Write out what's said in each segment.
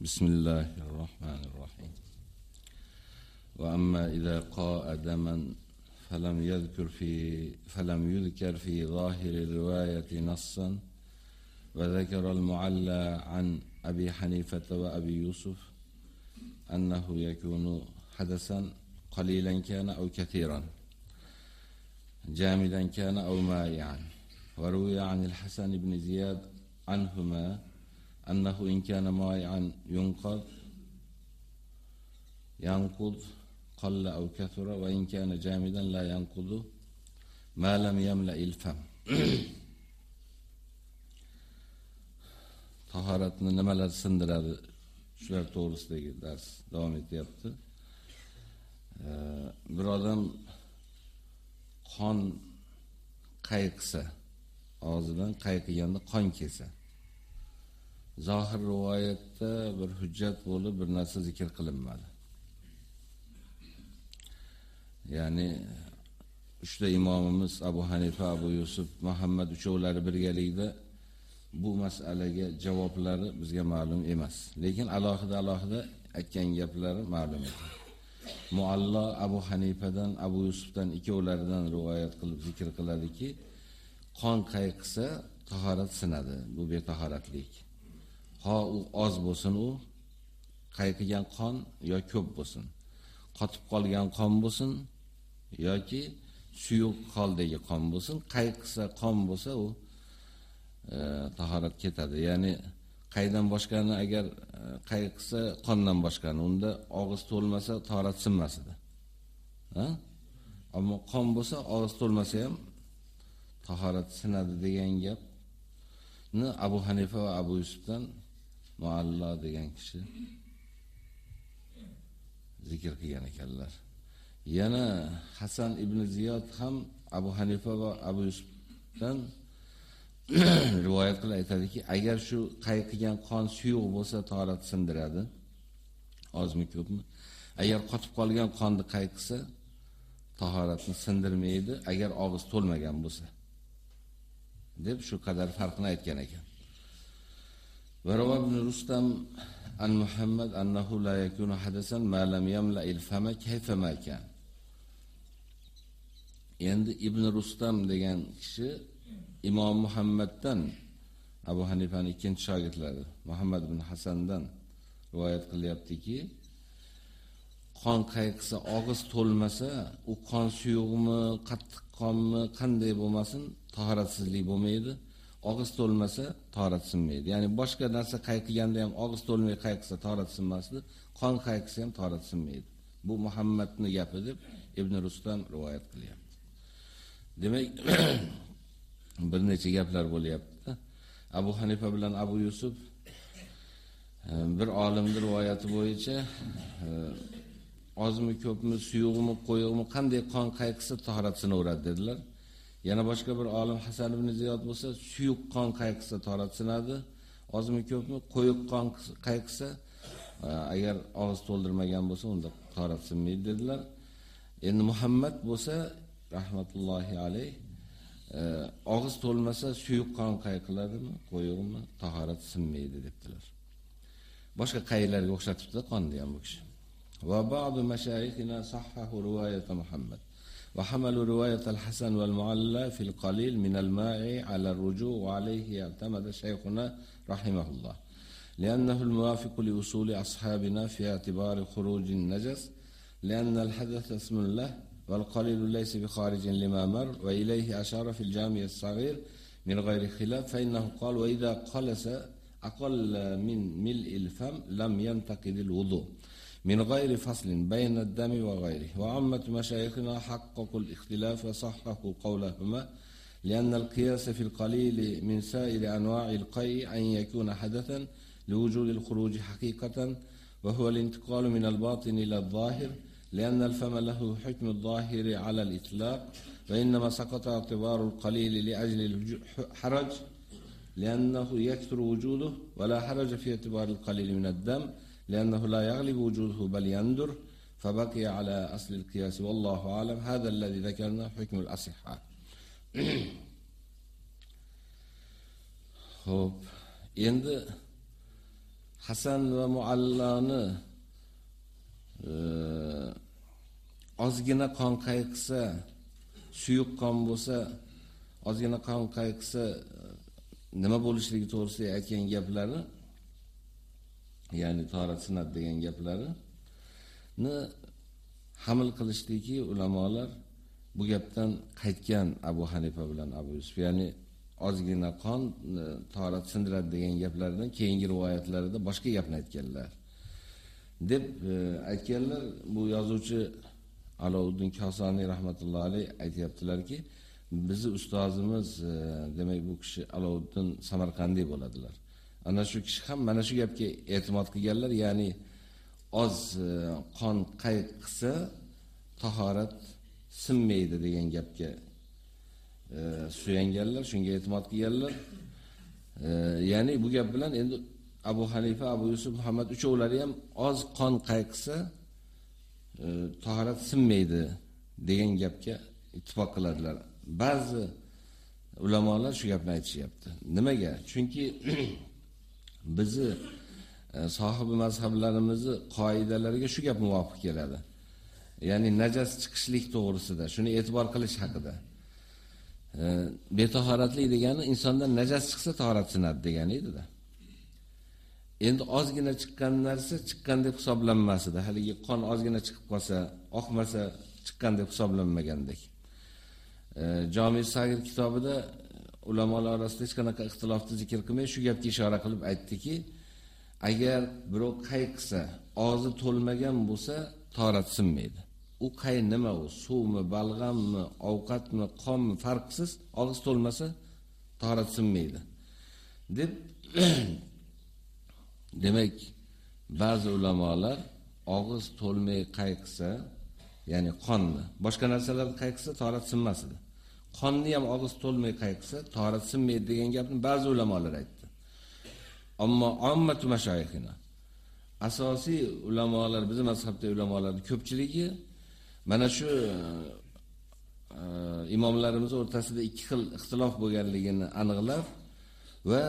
بسم الله الرحمن الرحيم. وأما إذا قاء دما فلم يذكر في فلم يذكر في ظاهر الرواية نصا وذكر المعلى عن أبي حنيفة وأبي يوسف أنه يكون حدثا قليلا كان أو كثيرا جامدا كان أو مائعا. وروي عن الحسن بن زياد عنهما أنه إن كان مائعا ينقض ينقض قل أو كثر وإن كان جامدا لا ينقض ما لم يملأ الفم tahoratni nimalar sindiradi shular to'g'risidagi dars davom etyapti bir odam qon qayqisa og'zidan qayqiganda qon kelsa zohir rivoyatda bir hujjat bo'lib bir narsa zikr qilinmadi ya'ni uchta imomimiz Abu Hanifa, Abu Yusuf, Muhammad uchovlari birgalikda bu masalaga javoblari bizga ma'lum emas. Lekin alohida alohida aytgan gaplari ma'lum edi. Muallo Abu Hanifadan, Abu Yusufdan ikkovlaridan rivoyat qilib zikr qiladiki, qon qayqisa tahorat sinadi. Bu betahoratlik. Ha u oz bo'lsin u qayqigan qon yo ko'p bo'lsin. Qotib qolgan qon bo'lsin yoki suyuq holdagi qon bo'lsin, qayqisa qon bo'lsa u e, tahorat ketadi. Ya'ni qaydan boshqani agar e, qayqisa qondan boshqani, unda og'iz to'lmasa tahorat sinmas edi. Ha? Ammo qon bo'lsa og'iz to'lmasa ham tahorat sinadi degan gapni Abu Hanifa va Abu Yusufdan muallo degan kishi zikr qilgan ekanlar. Yana Hasan ibn Ziyod ham Abu Hanifa va Abu Yusufdan rivoyat qilib aytadiki, agar shu qayqigan qon suyuq bo'lsa, tahorat sindiradi. Ozmi ko'pmi? Agar qotib qolgan qonni qayqisa, tahoratni sindirmaydi, agar og'iz to'lmagan bo'lsa. deb shu qadar farqini aytgan ekan. Va ibn Rustam an Muhammad annahu la yakunu hadasan ma lam yamla il-fama kayfa ma kan. Endi Ibn Rustam degan kishi Imom Muhammaddan Abu Hanifaning ikkinchi shogirdlari Muhammad ibn Hasandan rivoyat qilyaptiki, qon qayqisa, og'iz to'lmasa, u qon suyuqmi, qattiq qonmi, qanday bo'lmasin, tahoratsizlik bo'lmaydi. Og'iz to'lmasa, torat sinmaydi. Ya'ni boshqa narsa qayqiganda ham og'iz to'lmay qayqisa torat sinmasdi, qon qayqisa ham torat sinmaydi. Bu muhammadni gapi deb Ibn Rustam rivoyat qilyapti. Demak, bir necha gaplar bo'lyapti. Abu Hanifa bilan Abu Yusuf e, bir olimning rivoyati bo'yicha e, ozmi ko'pmi, suyuqmi, qo'yiqmi, qanday qon qayqisa tahorat sinaveradi dedilar. yana boshqa bir olim Hasan ibn Ziyod bo'lsa, suyuq qon qayqisa torat sinadi, ozmi ko'pmi, qo'yiq qon qayqisa, e, agar og'iz to'ldirmagan bo'lsa, unda torat sinmaydi dedilar. Endi Muhammad bo'lsa, rahmatullohi alayh, e, og'iz to'lmasa suyuq qon qayqiladimi, qo'yiqmi, tahorat sinmaydi debdilar. Boshqa qayillarga o'xshatibdi qonni ham bu kishi. Va ba'du mashayixina sahhahu riwayat Muhammad. وحملوا رواية الحسن والمعلى في القليل من الماء على الرجوع وعليه اعتمد شيخنا رحمه الله. لأنه الموافق لأصول أصحابنا في اعتبار خروج النجس لأن الحدث اسم له والقليل ليس بخارج لما مر وإليه أشار في الجامع الصغير من غير خلاف فإنه قال وإذا قلس أقل من ملء الفم لم ينتقد الوضوء من غير فصل بين الدم وغيره. وعامة مشايخنا حققوا الاختلاف وصححوا قولهما لأن القياس في القليل من سائر أنواع القيء أن يكون حدثا لوجود الخروج حقيقة وهو الانتقال من الباطن إلى الظاهر لأن الفم له حكم الظاهر على الإطلاق وإنما سقط اعتبار القليل لأجل الحرج لأنه يكثر وجوده ولا حرج في اعتبار القليل من الدم لأنه لا يغلب وجوده بل يندر فبقي على أصل القياس والله أعلم هذا الذي ذكرنا حكم الأصحاء Xo'p, endi Hasan va Muallani ozgina qon qayqisa, suyuq qon bo'lsa, ozgina qon qayqisa nima bo'lishligi to'g'risida aytgan gaplari, ya'ni torat sinat degan gaplari ni hamil qilishdiki ulamolar bu gapdan qaytgan Abu Hanifa bilan Abu Yusuf, ya'ni ozgina qon e, torat sindiradi degan gaplardan keyingi rivoyatlarda boshqa gapni aytganlar. deb e, aytganlar bu yozuvchi Alovuddin Kosani rahmatullohi alayh aytayaptilarki, bizi ustozimiz e, demak bu kishi Alovuddin Samarqandiy bo'ladilar. Ana shu kishi ham mana shu gapga e'timod qilganlar, ya'ni oz e, qon qayt qilsa tahorat sinmaydi degan gapga e, suyanganlar, shunga e'timod qilganlar. E, ya'ni bu gap bilan endi Abu Hanifa, Abu Yusuf, Muhammad uchovlari ham oz qon qayqisa e, tahorat sinmaydi degan gapga ittifoq qiladilar. Ba'zi ulamolar shu gapni aytishyapti. Nimaga? Chunki bizni e, sohibi mazhablarimizni qoidalariga shu gap muvofiq keladi. Ya'ni najas chiqishlik to'g'risida shuni e'tibor qilish haqida. E, betahoratlik degani insondan najas chiqsa tahorat sinadi degani edi-da. Endi ozgina chiqqan narsa chiqqan deb hisoblanmas edi. Haligi qon ozgina chiqib qolsa, oqmasa chiqqan deb hisoblanmagandek. E, Jami Sagir kitobida ulamolar orasida hech qanaqa ixtilofni zikr qilmay shu gapga ishora qilib aytdiki, agar birov qayqsa, og'zi to'lmagan bo'lsa, torat sinmaydi. U qay nima u? Suvmi, balg'ammi, ovqatmi, qonmi farqsiz, og'iz to'lmasa torat sinmaydi. deb Demak, ba'zi ulamolar og'iz to'lmay qayqsa, ya'ni qonni, boshqa narsalar qayqsa torat sinmas edi. Qonni ham og'iz to'lmay qayqsa tahorat sinmaydi degan gapni ba'zi ulamolar aytdi. Ammo ommatu mashayikhina asosiy ulamolar, bizning mazhabdagi ulamolarning ko'pchiligi mana shu e, imomlarimiz o'rtasida ikki xil ixtilof bo'lganligini aniqlab va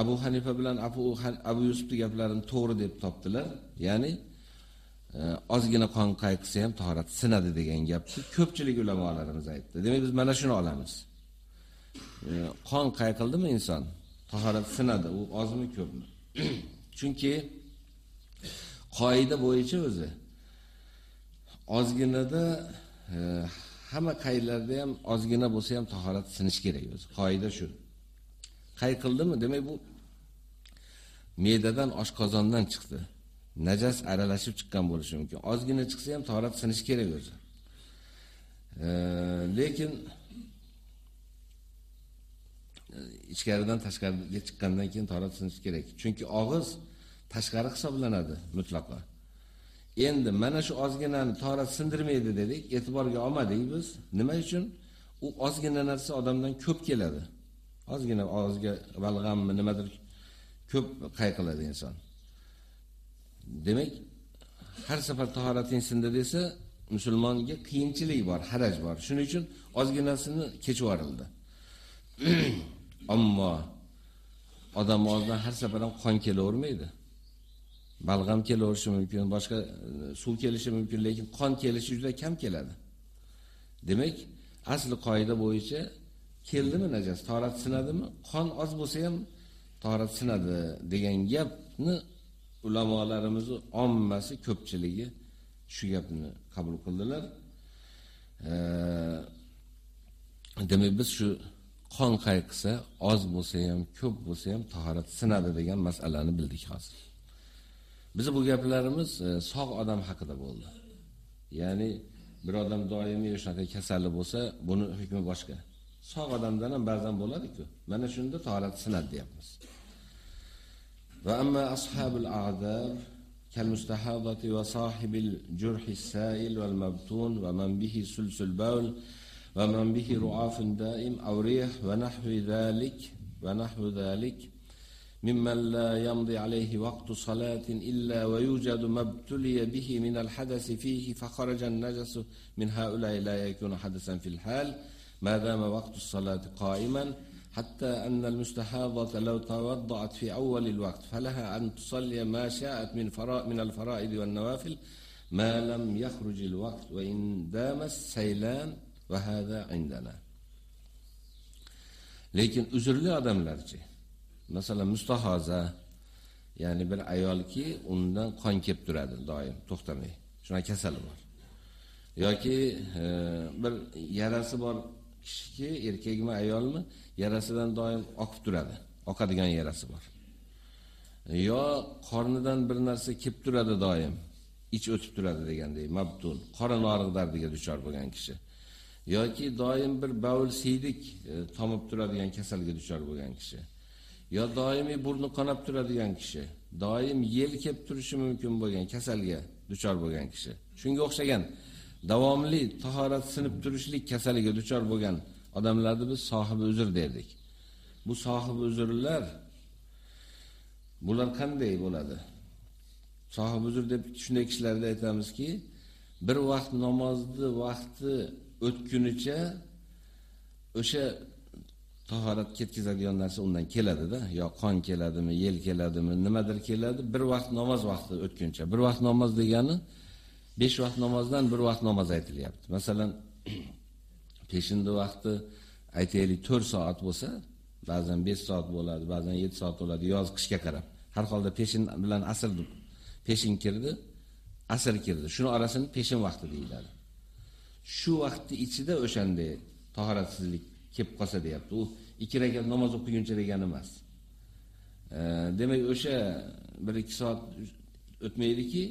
Abu Hanifa bilan Abu Abu Yusufning gaplarini to'g'ri deb topdilar. Ya'ni ozgina qon qayqisa ham tahorat sinadi degan gapni ko'pchilik ulamolarimiz aytdi. Demak biz mana shuni olamiz. Qon qayqildimi inson, tahorat sinadi, u ozmi ko'pmi? Chunki qoida bo'yicha o'zi ozginada e, hamma qaylarda ham ozgina bo'lsa ham tahorat sinish kerak o'zi. Qoida shu. qayqildimi demak bu me'dadan oshqozondan chiqdi najas aralashib chiqqan bo'lishi mumkin. Ozgina chiqsa ham tahorat sinish kerak o'zi. Lekin ichkaridan tashqariga chiqqandan keyin tahorat sinish kerak. Chunki og'iz tashqari hisoblanadi mutlaqo. Endi mana shu ozginani tahorat sindirmaydi dedik e'tiborga olmadik biz. Nima uchun? U ozgina narsa odamdan ko'p keladi. Ozgina og'izga balg'ammi nimadir ko'p qayqiladi inson. Demak, har safar tahorating sindi desa, musulmonga qiyinchilik bor, haraj bor. Shuning uchun ozginasini kechib yuborildi. Ammo odam og'zidan har safar ham qon kelavermaydi. Balg'am kelaverishi mumkin, boshqa e, suv kelishi mumkin, lekin qon kelishi juda kam keladi. Demak, asli qoida bo'yicha keldimi najas, tahorat sinadimi? Qon oz bo'lsa ham tahorat sinadi degan gapni ulamolarimizni ommasi ko'pchiligi shu gapni qabul qildilar. Demak biz shu qon qayqisa, oz bo'lsa ham, ko'p bo'lsa ham tahorat sinadi degan masalani bildik hozir. Biz bu gaplarimiz e, sog' odam haqida bo'ldi. Ya'ni bir odam doimiy shunaqa kasali bo'lsa, buni hukmi boshqa. sog' odamdan ham ba'zan bo'ladi-ku. Mana shunda tahorat sinadi deyapmiz. Amma ashabul a'dar كالمستحاضة وصاحب الجرح السائل والمبتون ومن به سلس البول ومن به رعاف دائم أو ريح ونحو ذلك ونحو ذلك ممن لا يمضي عليه وقت صلاة إلا ويوجد ما ابتلي به من الحدث فيه فخرج النجس من هؤلاء لا يكون حدثا في الحال. ما دام وقت الصلاة قائما حتى أن المستحاضة لو توضعت في أول الوقت فلها أن تصلي ما شاءت من فرا من الفرائض والنوافل ما لم يخرج الوقت وإن دام السيلان وهذا عندنا lekin uzrli odamlarchi masalan mustahoza ya'ni bir ayolki undan qon kelib turadi doim to'xtamay shuna kasali bor yoki e, bir yarasi bor kishiki erkakmi ayolmi yarasidan doim oqib turadi. Oqadigan yarasi bor. Yo qornidan bir narsa kelib turadi doim. Ich o'tib turadi degandek mabtun qora og'riq dardiga duchor bo'lgan kishi. Yoki doim bir bavul siydik e, tomib turadigan kasalga duchor bo'lgan kishi. Yo doimiy burni qonab turadigan kishi. Doim yel kelib turishi mumkin bo'lgan kasalga duchor bo'lgan kishi. Shunga o'xshagan davomli tahorat sinib turishlik kasaliga duchor bo'lgan odamlarni biz sohibi uzr derdik. Bu sohibi uzrlar bular qanday bo'ladi? Sohibi uzr deb shunday kishilarga aytamizki bir vaqt namozni vaqti o'tgunicha o'sha tahorat ketkazadigan narsa undan keladida yo qon keladimi yel keladimi nimadir keladi. Bir vaqt namoz vaqti o'tguncha bir vaqt namoz degani 5 vaqt namozdan bir vaqt namoz aytilyapti. Masalan peshinda vaqti aytaylik 4 soat bo'lsa ba'zan 5 soat bo'ladi ba'zan 7 soat bo'ladi yoz qishga qarab. Har holda peshin bilan asr peshin kirdi asr kirdi. Shuni orasini peshin vaqti deyiladi. Shu vaqtni ichida o'shanday tahoratsizlik kelib qolsa deyapti. U ikki rakat namoz o'qiguncha degani emas. E, demak o'sha bir ikki soat o'tmaydiki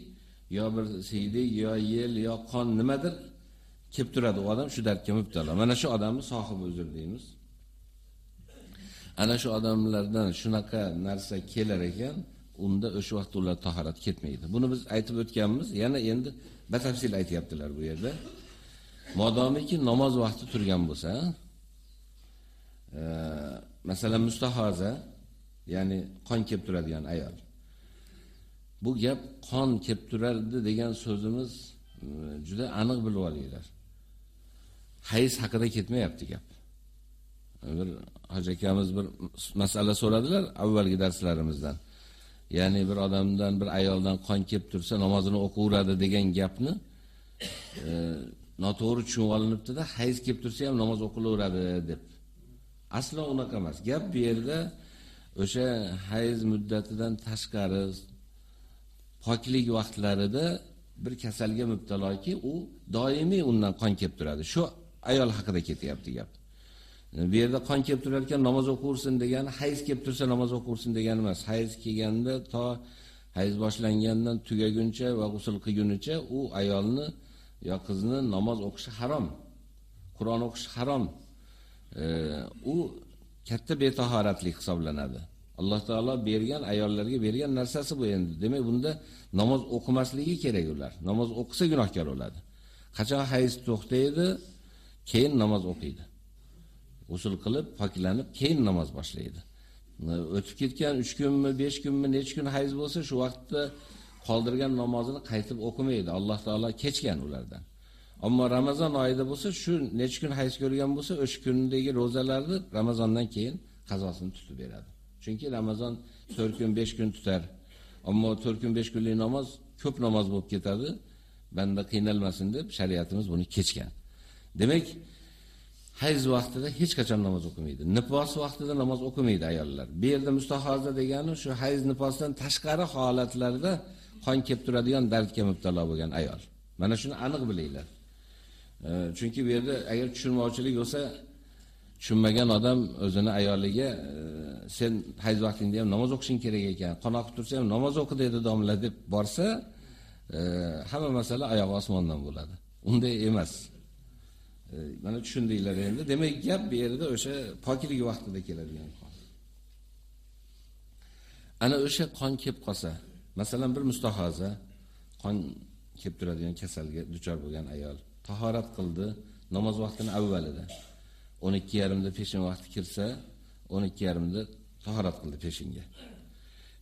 yo bir siydik yo yel yo qon nimadir kelib turadi u odam shu dardga mubtalo. Mana shu odamni sohibi uzr deymiz. Ana shu odamlardan shunaqa narsa kelar ekan unda o'sha vaqtda ular tahorat ketmaydi. Buni biz aytib o'tganmiz. Yana endi batafsil aytyaptilar bu yerda. Modomiki namoz vaqti turgan bo'lsa e, masalan mustahoza ya'ni qon kelib turadigan ayol. Bu gap qon kelib turardi degan so'zimiz e, juda aniq bilib olinglar. Hayz haqida ketmayapti gap bir hoji akamiz bir masala so'radilar avvalgi darslarimizdan ya'ni bir odamdan bir ayoldan qon kelib tursa namozini o'qiveradi degan gapni e, noto'g'ri tushunib olinibdi-da, hayz kelib tursa ham namoz o'qilaveradi deb. Aslo unaqa emas. Gap bu yerda o'sha hayz muddatidan tashqari poklik vaqtlarida bir kasalga mubtaloki, u doimiy undan qon kelib turadi. Shu ayol haqida ketyapti gap. Bu yerda qon kelib turar ekan namoz o'qursin degani, hayz kelib tursa namoz o'qursin degani emas. Hayz kelganda to hayz boshlangandan tugaguncha va g'usl qilgunicha u ayolni yo qizni namoz o'qishi harom. Qur'on o'qish harom. E, u katta betahoratlik hisoblanadi. Alloh taolo bergan ayollarga bergan narsasi bu endi. Demak, bunda namoz o'qimasligi kerak ular. Namoz o'qisa gunohkor bo'ladi. Qachon hayz to'xtaydi, keyin namoz o'qiydi. Usul qilib, poklanib, keyin namoz boshlaydi. O'tib ketgan 3 kunmi, 5 kunmi, nech kun hayz bo'lsa, shu vaqtda qoldirgan namozini qaytib o'qimaydi. Alloh taolo kechgan ulardan. Ammo Ramazon oyida bo'lsa, shu necha kun hayz ko'rgan bo'lsa, o'sha kundagi rozalarni Ramazondan keyin qazosini tutib beradi. Chunki Ramazon 4 kun, 5 kun tutar. Ammo 4 kun, 5 kunlik namoz ko'p namoz bo'lib ketadi. Banda qiynalmasin deb shariatimiz buni kechgan. Demak, hayz vaqtida hech qachon namoz o'qimaydi. Nifos vaqtida namoz o'qimaydi ayollar. Bu yerda mustahoza degani shu hayz nifosdan tashqari holatlarda qon kelib turadigan dardga mubtalo bo'lgan ayol. Mana shuni aniq bilinglar. Chunki bu yerda agar tushunmovchilik bo'lsa, tushunmagan odam o'zini ayoliga e, sen hayz vaqtingda ham namoz o'qishing kerak ekan, qon oqib tursa ham namoz o'qi dedi domla deb borsa, e, hamma masala oyoq osmondan bo'ladi. Unday emas. Mana tushundinglar endi. Demak, gap bu yerda o'sha poklik vaqtida keladigan qon. Ana o'sha qon kelib qolsa, Masalan, bir mustahoza qon kelib turadigan kasalga duchor bo'lgan ayol tahorat qildi namoz vaqtini avvalida. 12:30 da peshin vaqti kirsa, 12:30 da tahorat qildi peshinga.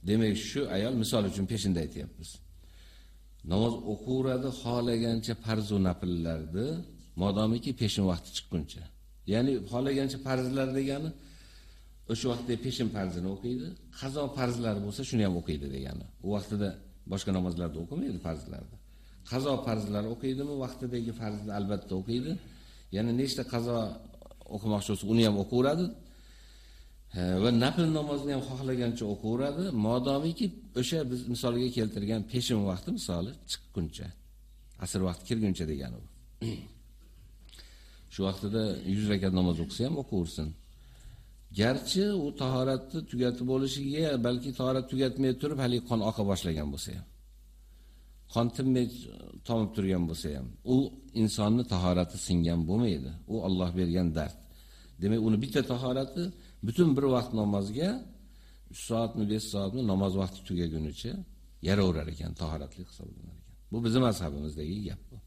Demak, shu ayol misol uchun peshinda aytyapmiz. Namoz o'qiveradi xohlagancha farz va nafillarni, modomiki peshin vaqti chiqquncha. Ya'ni xohlagancha farzlar degani o'sha vaqtda peshin farzini o'qiydi, qazo farzlari bo'lsa shuni ham o'qiydi degani. U vaqtida boshqa namozlarda o'qimaydi farzlarni. Qazo farzlari o'qiydimi, vaqtidagi farzni albatta o'qiydi. Ya'ni nechta qazo o'qimoqchi bo'lsa, uni ham o'qiveradi. va nafl namozni ham xohlagancha o'qiveradi, modomiki o'sha biz misolga keltirgan peshin vaqti misoli chiqquncha, asr vaqti kirguncha degani bu. Shu vaqtida 100 rakat namoz o'qisa ham o'qaversin. Garchi u tahoratni tugatib bo'lishiga, balki tahorat tugatmay turib hali qon oqa boshlagan bo'lsa ham. Qon tinmay tomib turgan bo'lsa ham, u insonni tahorati singan bo'lmaydi. U Alloh bergan dard. Demak, uni bitta tahorati butun bir vaqt namozga 3 soatmi 5 soatmi namoz vaqti tugagunicha yaraverar ekan, tahoratli hisoblanar ekan. Bu bizning mazhabimizdagi gap bu.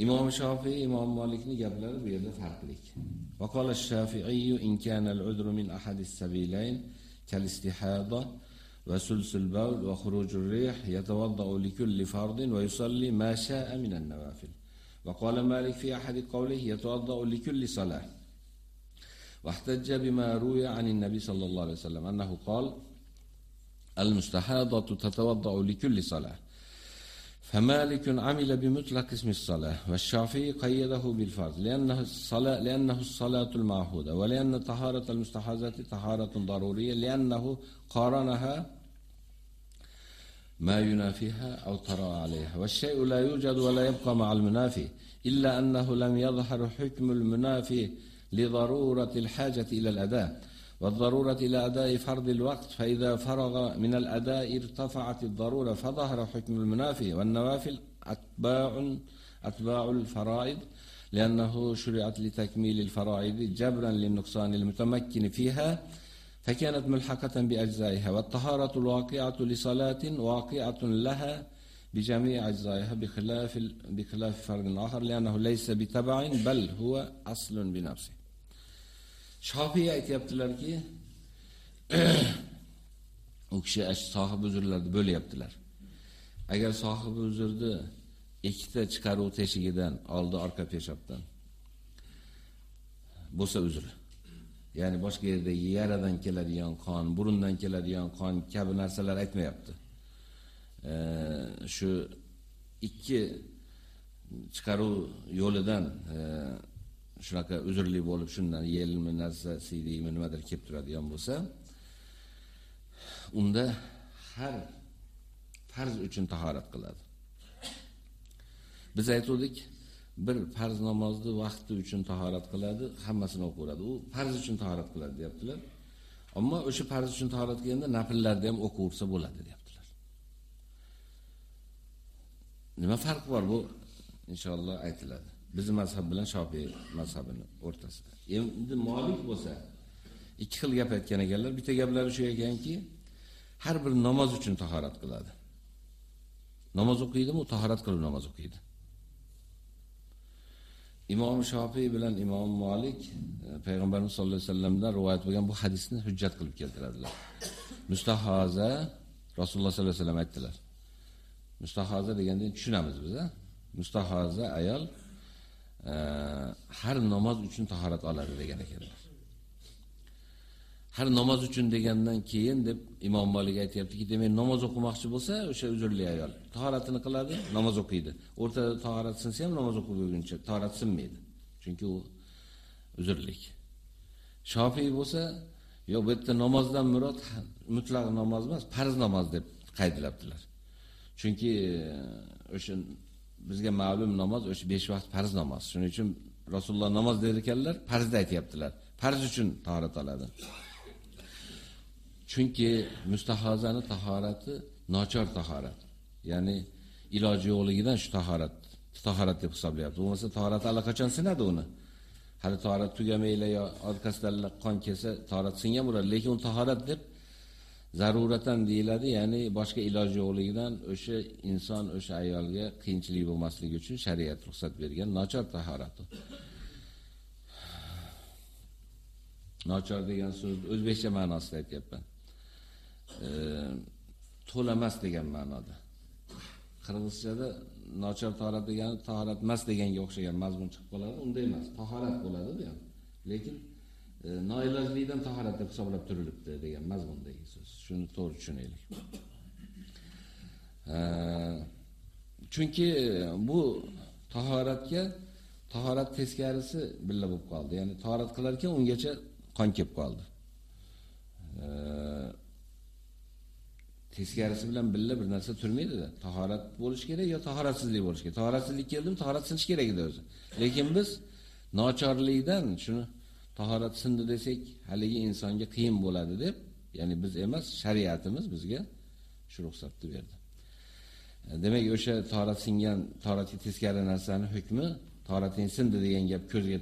إمام الشافعي إمام مالك نجبل بيد yerda وقال الشافعي إن كان العذر من أحد السبيلين كالاستحاضة وسلس البول وخروج الريح يتوضأ لكل فرض ويصلي ما شاء من النوافل وقال مالك في أحد قوله يتوضأ لكل صلاة واحتج بما روي عن النبي صلى الله عليه وسلم أنه قال المستحاضة تتوضأ لكل صلاة فمالك عمل بمطلق اسم الصلاة والشافعي قيده بالفرض لأنه الصلاة لأنه الصلاة المعهودة ولأن طهارة المستحاضة طهارة ضرورية لأنه قارنها ما ينافيها أو ترى عليها. والشيء لا يوجد ولا يبقى مع المنافي إلا أنه لم يظهر حكم المنافي لضرورة الحاجة إلى الأداء. والضرورة إلى أداء فرض الوقت فإذا فرغ من الأداء ارتفعت الضرورة فظهر حكم المنافي والنوافل أتباع أتباع الفرائض لأنه شرعت لتكميل الفرائض جبرا للنقصان المتمكن فيها فكانت ملحقة بأجزائها والطهارة الواقعة لصلاة واقعة لها بجميع أجزائها بخلاف بخلاف فرد آخر لأنه ليس بتبع بل هو أصل بنفسه. Shofiy aytibdilarki, u kishi sohib uzrlarni bo'lyaptilar. Agar sohib uzrni ikkita chiqaruv teshigidan, oldi orqa peshobdan bo'lsa uzr. Ya'ni boshqa yerdagi yaradan keladigan qon, burundan keladigan qon kabi narsalar aytmayapti. shu ikki chiqaruv yo'lidan e, shunaqa uzrli bo'lib shundan yelmi narsa siydimi nimadir kelib turadigan bo'lsa unda har farz uchun tahorat qiladi. Biz aytdik, bir farz namozni vaqti uchun tahorat qiladi, hammasini o'qiveradi U farz uchun tahorat qiladi, deyaptilar. Ammo o'sha farz uchun tahorat qilganda nafllarni ham o'qiversa bo'ladi, deyaptilar. Nima farq bor bu? Inshaalloh aytiladi. Bizning mazhab bilan Shofiy mazhabini o'rtasida. Endi Malik bo'lsa, ikki xil gap aytgan ekanlar. Bitta gaplari shu ekanki, har bir namoz uchun tahorat qiladi. Namoz o'qiydimi, u tahorat qilib namoz o'qiydi. Imom Shofiy bilan Imom Malik e, payg'ambarimiz sollallohu alayhi vasallamdan rivoyat bo'lgan bu hadisni hujjat qilib keltiradilar. Mustahoza Rasululloh sollallohu alayhi vasallam aytdilar. Mustahoza deganda tushunamiz biz, a? Mustahoza ayol har namoz uchun tahorat oladi degan ekanlar. Har namoz uchun degandan keyin deb Imom Malik aytayaptiki, demak namoz o'qimoqchi bo'lsa, o'sha uzrli ayol tahoratini qiladi, namoz o'qiydi. O'rtada tahorat sinsa ham namoz o'qiguncha tahorat sinmaydi. Chunki u uzrlik. Shofiy bo'lsa, yo'q bu yerda namozdan murod mutlaq namoz emas, farz namoz deb qaydlabdilar. Chunki e, o'sha bizga ma'lum namoz o'sha 5 vaqt farz namoz. Shuning uchun Rasululloh namoz der ekanlar, farzni aytayaptilar. Farz uchun tahorat oladi. Chunki mustahozani tahorati nochor tahorat. Ya'ni iloji yo'qligidan shu tahorat, tahorat deb hisoblayapti. Bo'lmasa tahorat allaqachon sinadi uni. Hali tahorat tugamaylar yo orqasidan qon kelsa tahorat singan bo'ladi, lekin u tahorat deb zaruratan deyiladi, ya'ni boshqa iloji yo'qligidan o'sha inson o'sha ayolga qiyinchilik bo'lmasligi uchun shariat ruxsat bergan nochor tahorat. Nochor degan so'zni o'zbekcha ma'nosida aytyapman. E, to'lamas degan ma'noda. Qirg'izchada nochor tahorat degani tahorat emas deganga o'xshagan mazmun chiqib qoladi, unday emas. Tahorat bo'ladi bu. Lekin e, noilojlikdan tahorat deb hisoblab turilibdi degan mazmundagi so'z. Shuni to'g'ri tushunaylik. Chunki e, bu tahoratga tahorat teskarisi billa bo'lib qoldi. Ya'ni tahorat qilar ekan ungacha qon kelib qoldi. teskarisi bilan billa bir narsa turmaydi-da. Tahorat bo'lish kerak yo tahoratsizlik bo'lish kerak. Tahoratsizlik keldim, tahorat sinish kerak edi o'zi. Lekin biz nochorlikdan shuni tahorat sindi desak, haligi insonga qiyin bo'ladi deb, ya'ni biz emas, shariatimiz bizga shu ruxsatni berdi. E, demak, o'sha torat singan, toratga teskari narsani hukmi torating sindi degan gap ko'zga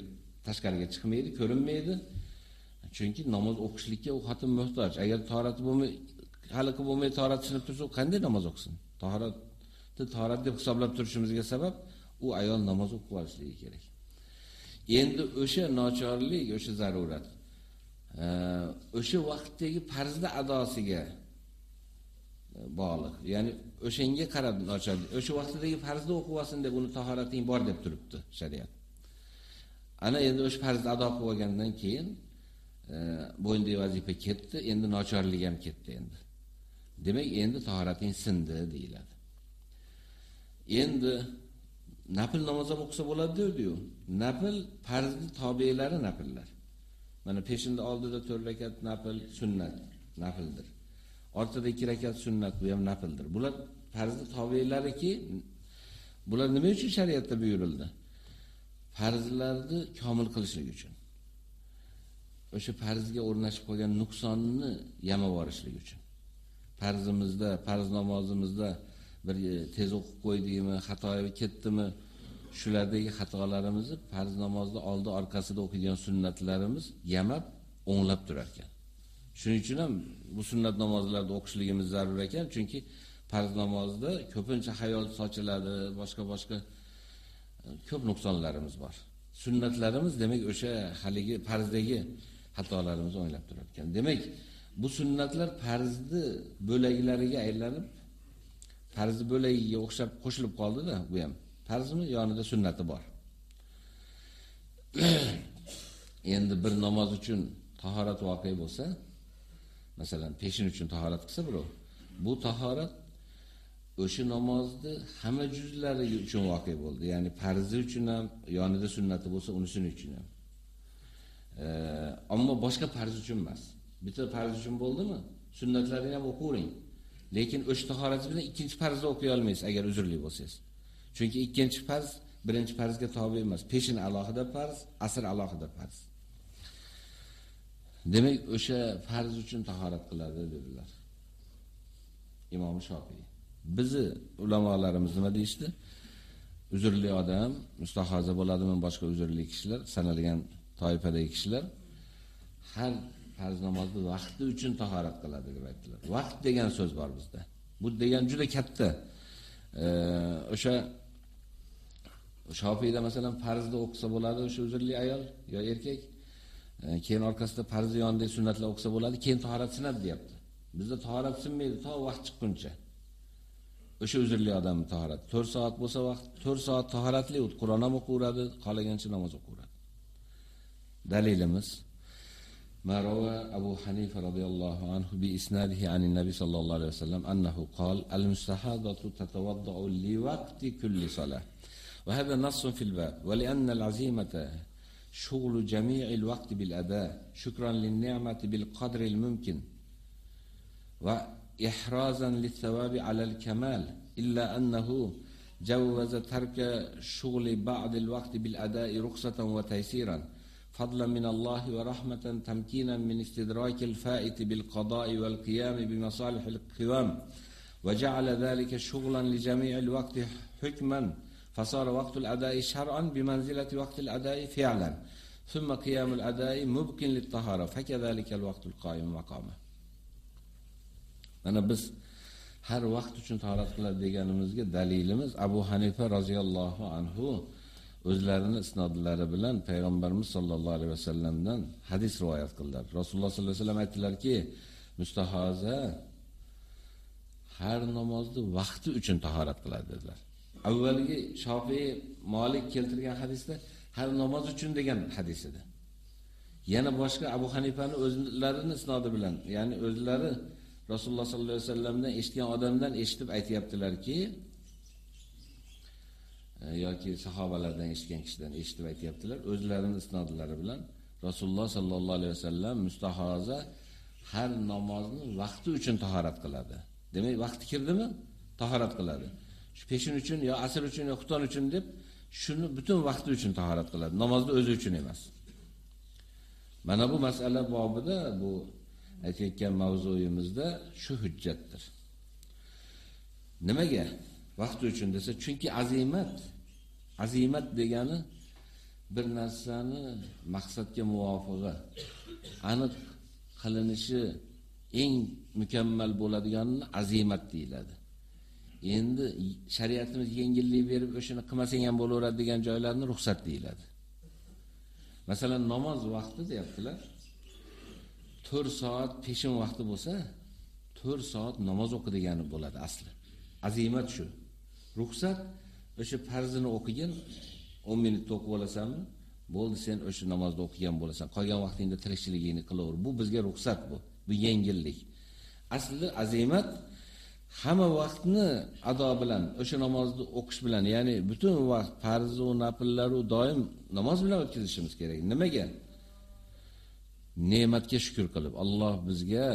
tashqariga chiqmaydi, ko'rinmaydi. Chunki namoz o'qishlikka u xotin muhtoj. Agar torati bo'lmay hali bo'lmay torat sinib tursa, qanday namoz o'qisin? toratni torat deb hisoblab turishimizga sabab u ayol namoz o'qib olishligi kerak. Endi o'sha nochorlik, o'sha zarurat o'sha vaqtdagi farzni adosiga e, bog'liq. Ya'ni o'shanga qarab nochorlik. O'sha vaqtdagi farzni o'qib olsin deb uni tahorating bor deb turibdi shariat. Ana endi o'sha farzni ado qilib olgandan keyin e, bo'yindagi vazifa ketdi, endi nochorlik ham ketdi endi. Demak, endi tahorating sindi deyiladi. Endi nafil namoz ham o'qisa bo'ladi dedi-yu. Nafil farzning tobeilari nafillar. Mana peshinda oldida 4 rakat nafil sunnat, nafildir. Ortada 2 rakat sunnat, bu ham nafildir. Bular farzni tobeilariki, bular nima uchun shariatda buyurildi? Farzlarni komil qilishlik uchun. O'sha farzga o'rnashib qolgan nuqsonni yamab borishlik uchun. farzimizda, farz namozimizda bir e, tez o'qib qo'ydikmi, xatoyi ketdimi, shulardagi xatolarimizni farz namozda oldi orqasida o'qigan sunnatlarimiz yamab, o'nglab turar ekan. Shuning uchun ham bu sunnat namozlarni o'qishligimiz zarur ekan, chunki farz namozda ko'pincha xayol sochiladi, boshqa-boshqa e, ko'p nuqsonlarimiz bor. Sunnatlarimiz demak o'sha haligi farzdagi xatolarimizni o'nglab turar ekan. Demak, bu sunnatlar farzni bo'laklariga aylanib farz bo'lagiga o'xshab qo'shilib qoldi-da, bu ham. Farzmi yonida sunnati bor. Endi bir namoz uchun tahorat voqea bo'lsa, masalan, peshin uchun tahorat qilsa birov, bu tahorat o'sha namozni hamma juzlari uchun voqea bo'ldi. Ya'ni farzi uchun ham, yonida sunnati bo'lsa, unisini uchun ham. ammo boshqa farz uchun emas. bitta farz uchun bo'ldimi? Sunnatlarni ham o'qing. Lekin o'sha tahorat bilan ikkinchi farzni o'qiy olmaysiz agar uzrli bo'lsangiz. Chunki ikkinchi farz birinchi farzga tobe emas. Peshin alohida farz, asr alohida farz. Demak, o'sha farz uchun tahorat qiladi dedilar. Imom Shofiy. Bizi ulamolarimiz nima deydi? Uzrli odam mustahoza bo'ladimi boshqa uzrli kishilar, sanalgan toifadagi kishilar har farz namozni vaqti uchun tahorat qiladi deb aytdilar. Vaqt degan so'z bor bizda. Bu degan juda katta. O'sha Shofiyda masalan farzda o'qisa bo'ladi o'sha uzrli ayol yo erkak. Keyin orqasida farzi yonidagi sunnatlar o'qisa bo'ladi, keyin tahorat sinadi deyapti. Bizda tahorat sinmaydi to vaqt chiqquncha. O'sha uzrli odam tahorat 4 soat bo'lsa vaqt 4 soat tahoratli Qur'on ham o'qiveradi, qolagancha namoz o'qiveradi. Dalilimiz ما روى أبو حنيفة رضي الله عنه بإسناده عن النبي صلى الله عليه وسلم أنه قال المستحاضة تتوضأ لوقت كل صلاة وهذا نص في الباب. ولأن العزيمة شغل جميع الوقت بالأداء شكرا للنعمة بالقدر الممكن. وإحرازا للثواب على الكمال. إلا أنه جوز ترك شغل بعض الوقت بالأداء رخصة وتيسيرا. فضلا من الله ورحمة تمكينا من استدراك الفائت بالقضاء والقيام بمصالح القوام. وجعل ذلك شغلا لجميع الوقت حكما فصار وقت الأداء شرعا بمنزلة وقت الأداء فعلا ثم قيام الأداء مبق للطهارة فكذلك الوقت القائم مقامه mana biz har vaqt uchun tahorat qiladi deganimizga dalilimiz Abu Hanifa roziyallohu anhu o'zlarini isnodlari bilan payg'ambarimiz sollallohu alayhi vasallamdan hadis rivoyat qildilar. Rasululloh sollallohu alayhi vasallam aytdilarki, mustahoza har namozni vaqti uchun tahorat qiladi dedilar. Avvalgi Shofiy Malik keltirgan hadisda har namoz uchun degan hadis edi. Yana boshqa Abu Hanifani o'zlarini isnodi bilan, ya'ni o'zlari Rasululloh sollallohu alayhi vasallamdan eshitgan odamdan eshitib aytayaptilarki, e, yoki sahobalardan eshitgan kishidan eshitib aytayaptilar, o'zlarining isnodlari bilan Rasululloh sollallohu alayhi vasallam mustahoza har namozni vaqti uchun tahorat qiladi. Demak, vaqti kirdimi? Tahorat qiladi. Peshin uchun yo asr uchun yo xuton uchun deb shuni butun vaqti uchun tahorat qiladi. Namozni o'zi uchun emas. Mana bu masala bobida bu aytayotgan mavzuyimizda shu hujjatdir. Nimaga? Vaqti uchun desa, chunki azimat, azimat degani bir narsani maqsadga muvofiq aniq qilinishi eng mukammal bo'ladiganini azimat deyiladi. Endi shariatimiz yengillik berib o'shani qilmasang ham bo'laveradi degan joylarni ruxsat deyiladi. Masalan, namoz vaqti deyaptilar. 4 soat peshin vaqti bo'lsa, 4 soat namoz o'qi degani bo'ladi asli. Azimat shu. Ruxsat o'sha farzini o'qigan 10 minut o'qib olasanmi? Bo'ldi, sen o'sha namozni o'qigan bo'lasan. Qolgan vaqtingda tirikchiligingni qilaver. Bu bizga ruxsat bu. Bu yengillik. Asli azimat hamma vaqtni ado bilan, o'sha namozni o'qish bilan, ya'ni butun vaqt farz va nafllar u doim namoz bilan o'tkazishimiz kerak. Nimaga? Ne'matga shukr qilib, Alloh bizga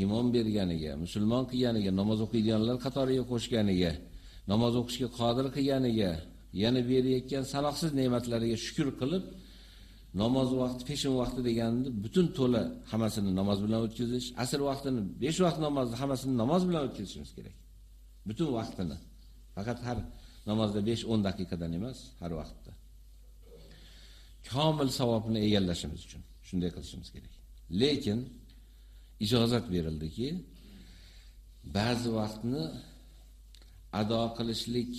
iymon berganiga, musulmon qilganiga, namoz o'qiydiganlar qatoriga qo'shganiga, namoz o'qishga qodir qilganiga, yana berayotgan sanoqsiz ne'matlariga shukr qilib, namoz vaqti, peshin vaqti deganini butun to'la hammasini namoz bilan o'tkazish, asr vaqtini 5 vaqt namozni hammasini namoz bilan o'tkazishimiz kerak. Butun vaqtini. Faqat har namozda 5-10 daqiqadan emas, har vaqtda. Komil savobni egallashimiz uchun shunday qilishimiz kerak. Lekin ijozat berildiki, ba'zi vaqtni ado qilishlik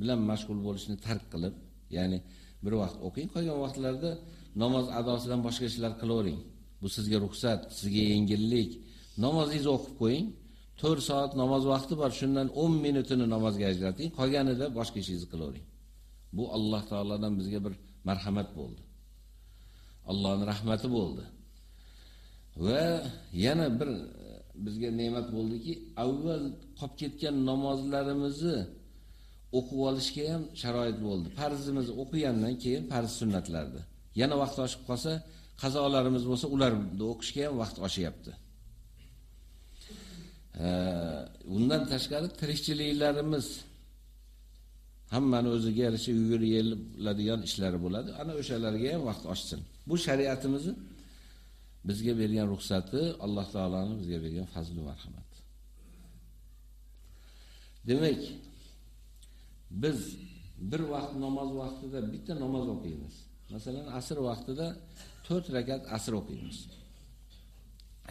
bilan mashg'ul bo'lishni tark qilib, ya'ni bir vaqt o'qing, qolgan vaqtlarda namoz adosidan boshqa ishlar qilavering. Bu sizga ruxsat, sizga yengillik. Namozingizni o'qib qo'ying. 4 soat namoz vaqti bor, shundan 10 minutini namozga ajrating, qolganida boshqa ishingizni qilavering. Bu Alloh taoladan bizga bir marhamat bo'ldi. Allohning rahmati bo'ldi. Va yana bir e, bizga ne'mat bo'ldiki, avval qolib ketgan namozlarimizni o'qib olishga ham sharoit bo'ldi. Farzimizni o'qigandan keyin farz sunnatlarni. Yana vaqt oshib qolsa, qazolarimiz bo'lsa, ularni o'qishga ham vaqt oshyapti. undan tashqari tirikchiliklarimiz hammani o'ziga yarasha yugur yeladigan ishlari bo'ladi. Ana o'shalarga ham vaqt ochsin. Bu shariatimizni bizga bergan ruxsati, Alloh taolaning bizga bergan fazli marhamat. Demak, biz bir vaqt namoz vaqtida bitta namoz o'qiymiz. Masalan, asr vaqtida 4 rakat asr o'qiymiz.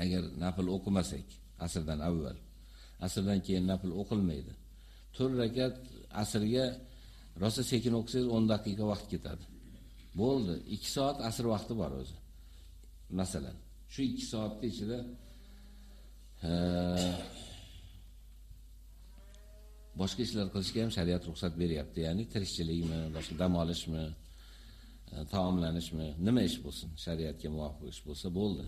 Agar nafil o'qimasak, asrdan avval. Asrdan keyin nafil o'qilmaydi. 4 rakat asrga rosa sekin o'qisangiz 10 daqiqa vaqt ketadi. Bo'ldi, 2 soat asr vaqti bor o'zi. Masalan, shu 2 soatning ichida boshqa ishlar qilishga ham shariat ruxsat beryapti. Ya'ni tirishchilikmi, boshqa dam olishmi, Э, taomlanishmi, nima ish bo'lsin, shariatga muvofiq ish bo'lsa bo'ldi.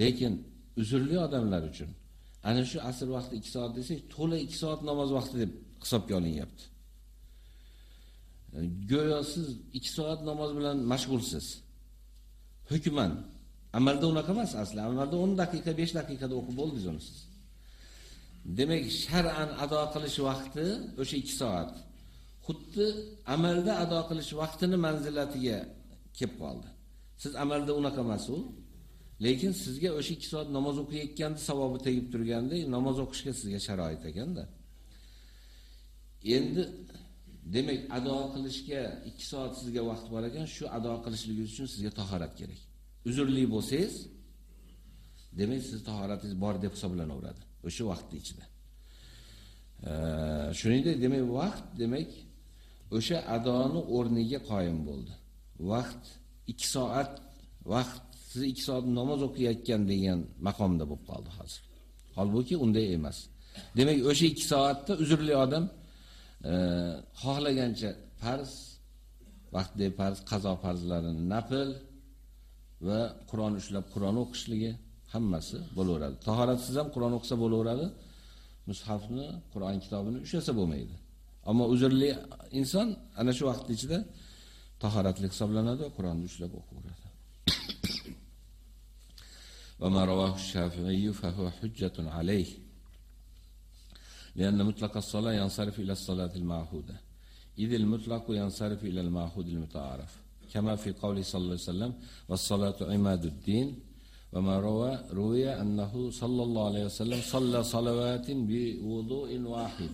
Lekin uzrli odamlar uchun ana shu asr vaqti 2 soat desak, to'la 2 soat namoz vaqti deb hisobga olinyapti. Э, go'yo siz 2 soat namoz bilan mashg'ulsiz. Hukman amalda unaqa emas asli. Amalda 10 daqiqa, 5 daqiqada o'qib bo'ldingiz uni siz. Demak, shar'an ado qilish vaqti o'sha 2 soat. Xuddi amalda ado qilish vaqtini manzilatiga kelib qoldi. Siz amalda unaqa emas u. Lekin sizga o'sha 2 soat namoz o'qiyotganda savobi tegib turganda, namoz o'qishga sizga sharoit ekanda. Endi demak, ado qilishga 2 soat sizga vaqt bor ekan, shu ado qilishligingiz uchun sizga tahorat kerak. Uzrli bo'lsangiz, demak siz tahoratingiz bor deb hisoblanaveradi. o'sha vaqtning ichida. Shuningdek, demak, vaqt demak o'sha adoni o'rniga qoyim bo'ldi. Vaqt 2 soat vaqt siz 2 soat namoz o'qiyotgan degan maqomda bo'lib qoldi hozir. Holbuki unday emas. Demak, o'sha 2 soatda uzrli odam e, xohlagancha farz, vaqtdagi farz, qazo farzlarini nafl va Qur'on ushlab Qur'on o'qishligi hammasi bo'laveradi. Tahoratsiz ham Qur'on o'qisa bo'laveradi. Mushafni, Qur'on kitobini ushlasa bo'lmaydi. Ammo uzrli inson ana shu vaqt ichida tahoratli hisoblanadi va Qur'onni ushlab o'qiyveradi. Va ma rawahu Shafi'i fa huwa hujjatun alayhi. لأن مطلق الصلاة ينصرف إلى الصلاة المعهودة إذ المطلق ينصرف إلى المعهود المتعارف كما في قول صلى الله عليه وسلم والصلاة عماد الدين وما روى روي أنه صلى الله عليه وسلم صلى صلوات بوضوء واحد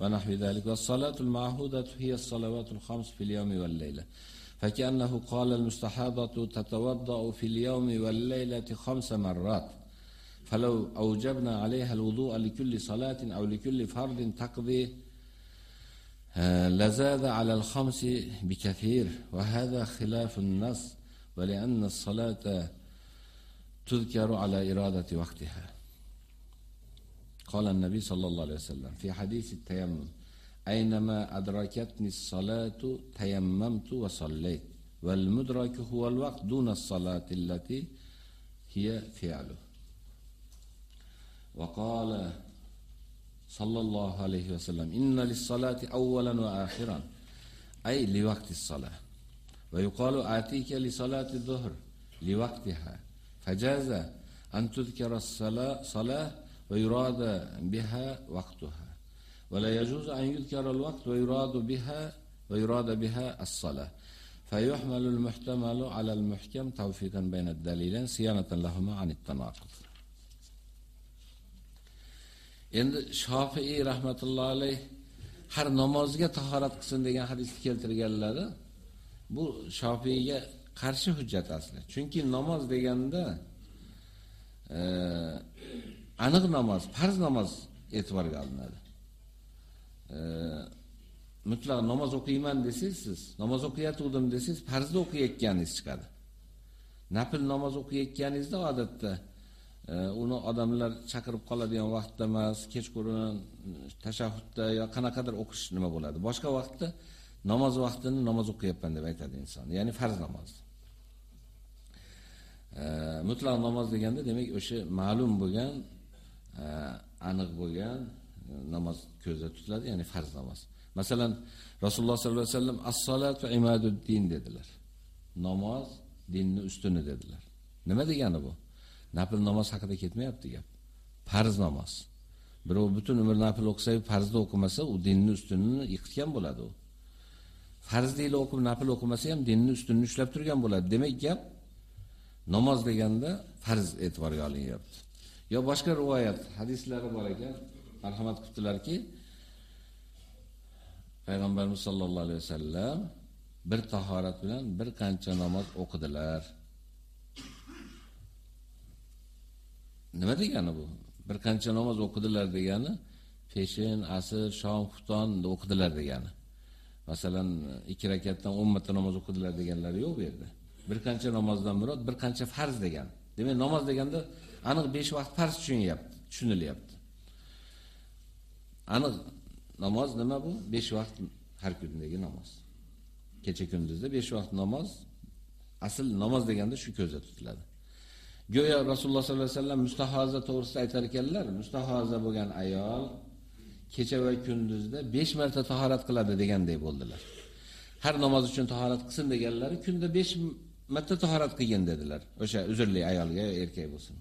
ونحو ذلك. والصلاة المعهودة هي الصلوات الخمس في اليوم والليلة. فكأنه قال المستحاضة تتوضأ في اليوم والليلة خمس مرات. فلو أوجبنا عليها الوضوء لكل صلاة أو لكل فرض تقضي لزاد على الخمس بكثير. وهذا خلاف النص ولأن الصلاة تذكر على إرادة وقتها. قال النبي صلى الله عليه وسلم في حديث التيمم أينما أدركتني الصلاة تيممت وصليت والمدرك هو الوقت دون الصلاة التي هي فعله. وقال صلى الله عليه وسلم إن للصلاة أولا وآخرا أي لوقت الصلاة. ويقال آتيك لصلاة الظهر لوقتها فجاز أن تذكر الصلاة صلاة ويراد بها وقتها ولا يجوز أن يذكر الوقت ويراد بها ويراد بها الصلاة فيحمل المحتمل على المحكم توفيقا بين الدليلين صيانة لهما عن التناقض Endi Shofiy rahmatullohi alayh har namozga tahorat qilsin degan hadisni keltirganlari bu Shofiyga qarshi hujjat asli. Chunki namoz deganda e, aniq namoz, farz namoz e'tiborga olinadi. E, mutlaq namoz o'qiyman desangiz siz, namoz o'qiyotgandim desangiz, farzni o'qiyotganingiz chiqadi. Nafil namoz o'qiyotganingizda odatda e, uni odamlar chaqirib qoladigan vaqtda emas, kechqurun tashahhudda yo qanaqadir o'qish nima bo'ladi. Boshqa vaqtda namoz vaqtini namoz o'qiyapman deb aytadi inson, ya'ni farz namoz. E, mutlaq namoz deganda demak o'sha ma'lum bo'lgan, aniq bo'lgan e, namoz ko'zda tutiladi, ya'ni farz namoz. Masalan, Rasululloh sollallohu alayhi vasallam as-salatu imaduddin dedilar. Namoz dinning ustuni dedilar. Nima degani bu? Nafl namoz haqida ketmayapti gap. Farz namoz. Birov butun umr nafl o'qisa, farzni o'qimasa, u dinning ustunini yiqitgan bo'ladi u. Farz deyli o'qib, nafl o'qimasa ham dinning ustunini ushlab turgan bo'ladi. Demak, gap namoz deganda farz e'tiborga olinyapti. Yo boshqa rivoyat, hadislari bor ekan, marhamat qildilarki, Payg'ambarimiz sollallohu alayhi vasallam bir tahorat bilan bir qancha namoz o'qidilar. Nima degani bu? Bir qancha namoz o'qidilar degani peshin, asr, shom, xufton o'qidilar degani. Masalan, 2 rakatdan 10 marta namoz o'qidilar deganlari yo'q bu yerda. Bir qancha namozdan murod bir qancha farz degan. Demak, namoz deganda aniq 5 vaqt farz tushunyapti, tushunilyapti. Aniq namoz nima bu? 5 vaqt har kundagi namoz. Kecha kunduzda 5 vaqt namoz asl namoz deganda shu ko'zda tutiladi. Go'yo Rasululloh sollallohu alayhi vasallam mustahoza to'g'risida aytar ekanlar, mustahoza bo'lgan ayol kecha va kunduzda 5 marta tahorat qiladi degandek bo'ldilar. Har namoz uchun tahorat qilsin deganlari kunda 5 marta tahorat qilgan dedilar. O'sha uzrli ayolga erkak bo'lsin.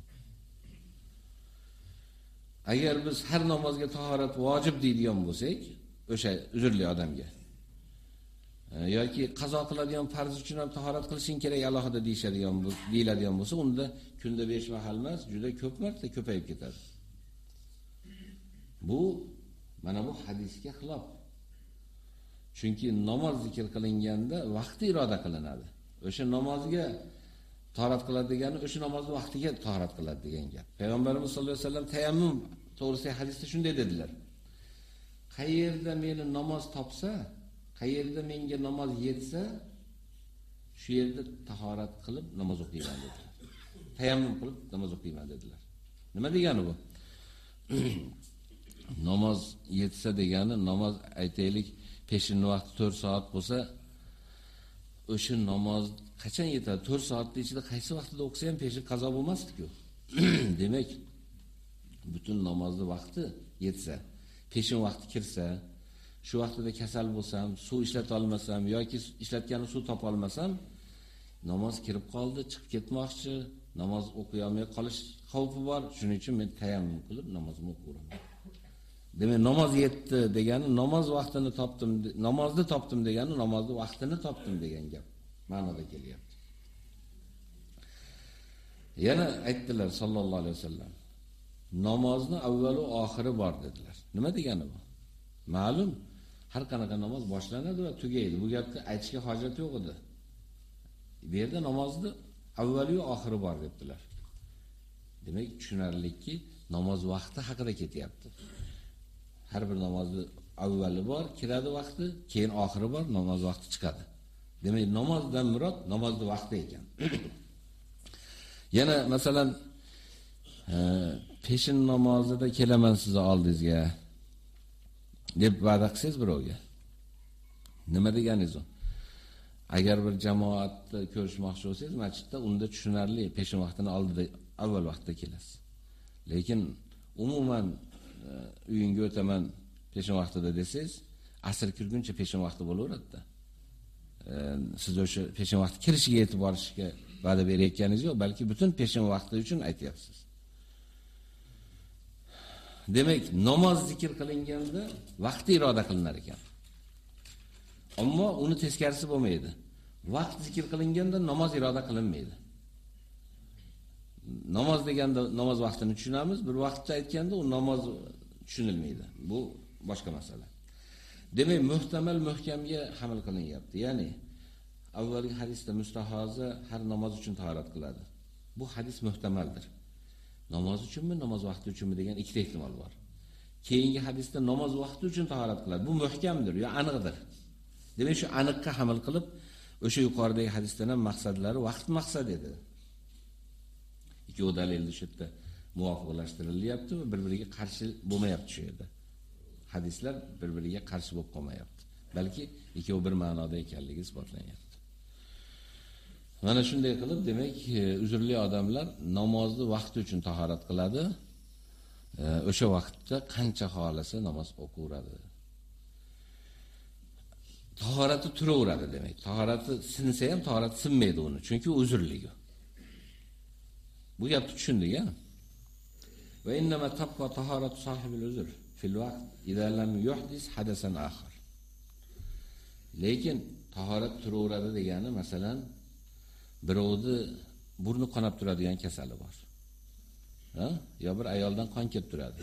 Agar biz har namozga tahorat vojib deydigan bo'lsak, o'sha uzrli odamga e, yoki qazo qiladigan farz uchun ham tahorat qilishing kerak alohida deyishadigan deyiladigan bo'lsa, unda kunda 5 mahal emas, juda ko'p marta ko'payib ketadi. Bu mana bu hadisga xilof. Chunki namoz zikr qilinganda vaqti iroda qilinadi. O'sha namozga tahorat qiladi degani o'sha namozning vaqtiga tahorat qiladi degan gap. Payg'ambarimiz sollallohu alayhi vasallam tayammum to'g'risi hadisda shunday dedilar. Qayerda meni namoz topsa, qayerda menga namoz yetsa, shu yerda tahorat qilib namoz o'qiyman dedilar. Tayammum qilib namoz o'qiyman dedilar. Nima degani bu? namoz yetsa degani namoz aytaylik peshin vaqti 4 soat bo'lsa, o'sha namoz qachon yetadi 4 soatning ichida qaysi vaqtida o'qisa ham peshin qazo bo'lmasdi-ku. Demak, butun namozni vaqti yetsa, peshin vaqti kirsa, shu vaqtida kasal bo'lsam, suv ishlata olmasam yoki ishlatgan suv topa olmasam, namoz kirib qoldi, chiqib ketmoqchi, namoz o'qiy olmay qolish xavfi bor. Shuning uchun men tayammum qilib namozimni o'qiraman. Demak, namoz yetdi degani namoz vaqtini topdim, namozni topdim degani namozni vaqtini topdim degan gap ma'noda kelyapti. Yana aytdilar sallallohu alayhi vasallam. Namozni avvali oxiri bor dedilar. Nima degani bu? Ma'lum, har qanaqa namoz boshlanadi va tugaydi. Bu gapni aytishga hojat yo'q edi. Bu yerda namozni avvali va oxiri bor debdilar. Demak, tushunarlikki, namoz vaqti haqida ketyapti. Har bir namozni avvali bor, kiradi vaqti, keyin oxiri bor, namoz vaqti chiqadi. Demak, namozdan murod namozning vaqti ekan. Yana masalan, e, peshin namozida kelaman sizni oldingizga deb va'da qilsangiz birovga. Nima deganingiz u? Agar bir jamoatni ko'rishmoqchi bo'lsangiz, masjidda unda tushunarli peshin vaqtini oldida avval vaqtda kelasiz. Lekin umuman e, uyingga o'taman peshin vaqtida desangiz, asr kirguncha peshin vaqti bo'laveradida e, siz o'sha peshin vaqti kirishiga yetib borishga va'da berayotganingiz yo'q, balki butun peshin vaqti uchun aytyapsiz. Demak, namoz zikr qilinganda vaqti iroda qilinar ekan. Ammo uni teskarisi bo'lmaydi. Vaqt zikr qilinganda namoz iroda qilinmaydi. Namoz deganda namoz vaqtini tushunamiz, bir vaqtda aytganda u namoz tushunilmaydi. Bu boshqa masala. Demak, muhtamal muhkamga hamil qilinyapti. Ya'ni avvalgi hadisda mustahoza har namoz uchun tahorat qiladi. Bu hadis muhtamaldir. Namoz uchunmi, namoz vaqti uchunmi degan ikkita ehtimol bor. Keyingi hadisda namoz vaqti uchun tahorat qiladi. Bu muhkamdir, yo aniqdir. Demak, shu aniqqa hamil qilib, o'sha yuqoridagi hadisdan ham maqsadlari vaqt maqsad edi. Ikkovi dalilni shu yerda muvofiqlashtirilyapti va bir-biriga qarshi bo'lmayapti shu yerda. Hadislar bir-biriga qarshi bo'lib qolmayapti. Balki ikkovi bir ma'noda ekanligi isbotlanyapti. Mana shunday qilib, demak, e, uzrli odamlar namozni vaqti uchun tahorat qiladi. E, o'sha vaqtda qancha xolasa namoz o'qiradi. Tahorati turaveradi demak. Tahorati sinsa ham tahorat sinmaydi uni, chunki uzrligi. Bu gapni tushundik-a? Va innama tabqa taharatu sohibil uzr fil vaqt idza lam yuhdis hadasan akhar. Lekin tahorat turaveradi degani, masalan, birovni burni qonab turadigan kasali bor. Ha? Yo bir ayoldan qon kelib turadi.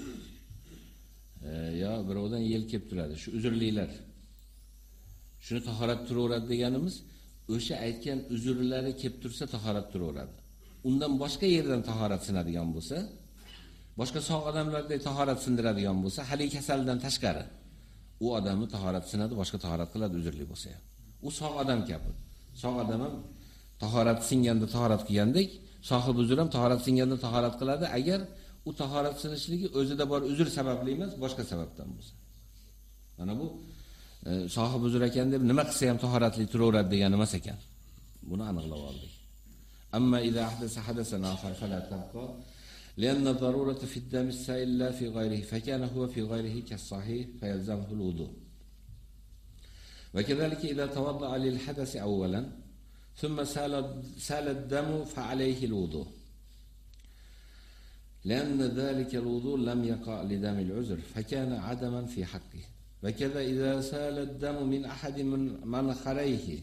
E, yo birovdan yel kelib turadi. Shu uzrliklar. Shuni tahorat turaveradi deganimiz, o'sha aytgan uzrlari kelib tursa tahorat turaveradi. Undan boshqa yerdan tahorat sinadigan bo'lsa, boshqa sog' odamlardek tahorat sindiradigan bo'lsa, hali kasaldan tashqari u odamni tahorat sinadi, boshqa tahorat qiladi uzrli bo'lsa ham. U sog' odam kabi. Sog' odam ham tahorat singanda tahorat qilgandek, sohib uzr ham tahorat singanda tahorat qiladi agar u tahorat sinishligi o'zida bor uzr sababli emas, boshqa sababdan bo'lsa. Mana bu e, sohib uzr ekan deb nima qilsa ham tahoratli turaveradi degani emas ekan. Buni aniqlab oldik. Amma idza ahdasa hadasan akhar fala tabqa لأن الضرورة في الدم السائل لا في غيره فكان هو في غيره كالصحيح فيلزمه الوضوء وكذلك إذا توضأ للحدث أولا ثم سال, سال الدم فعليه الوضوء. لأن ذلك الوضوء لم يقع لدم العذر فكان عدما في حقه. وكذا إذا سال الدم من أحد من منخريه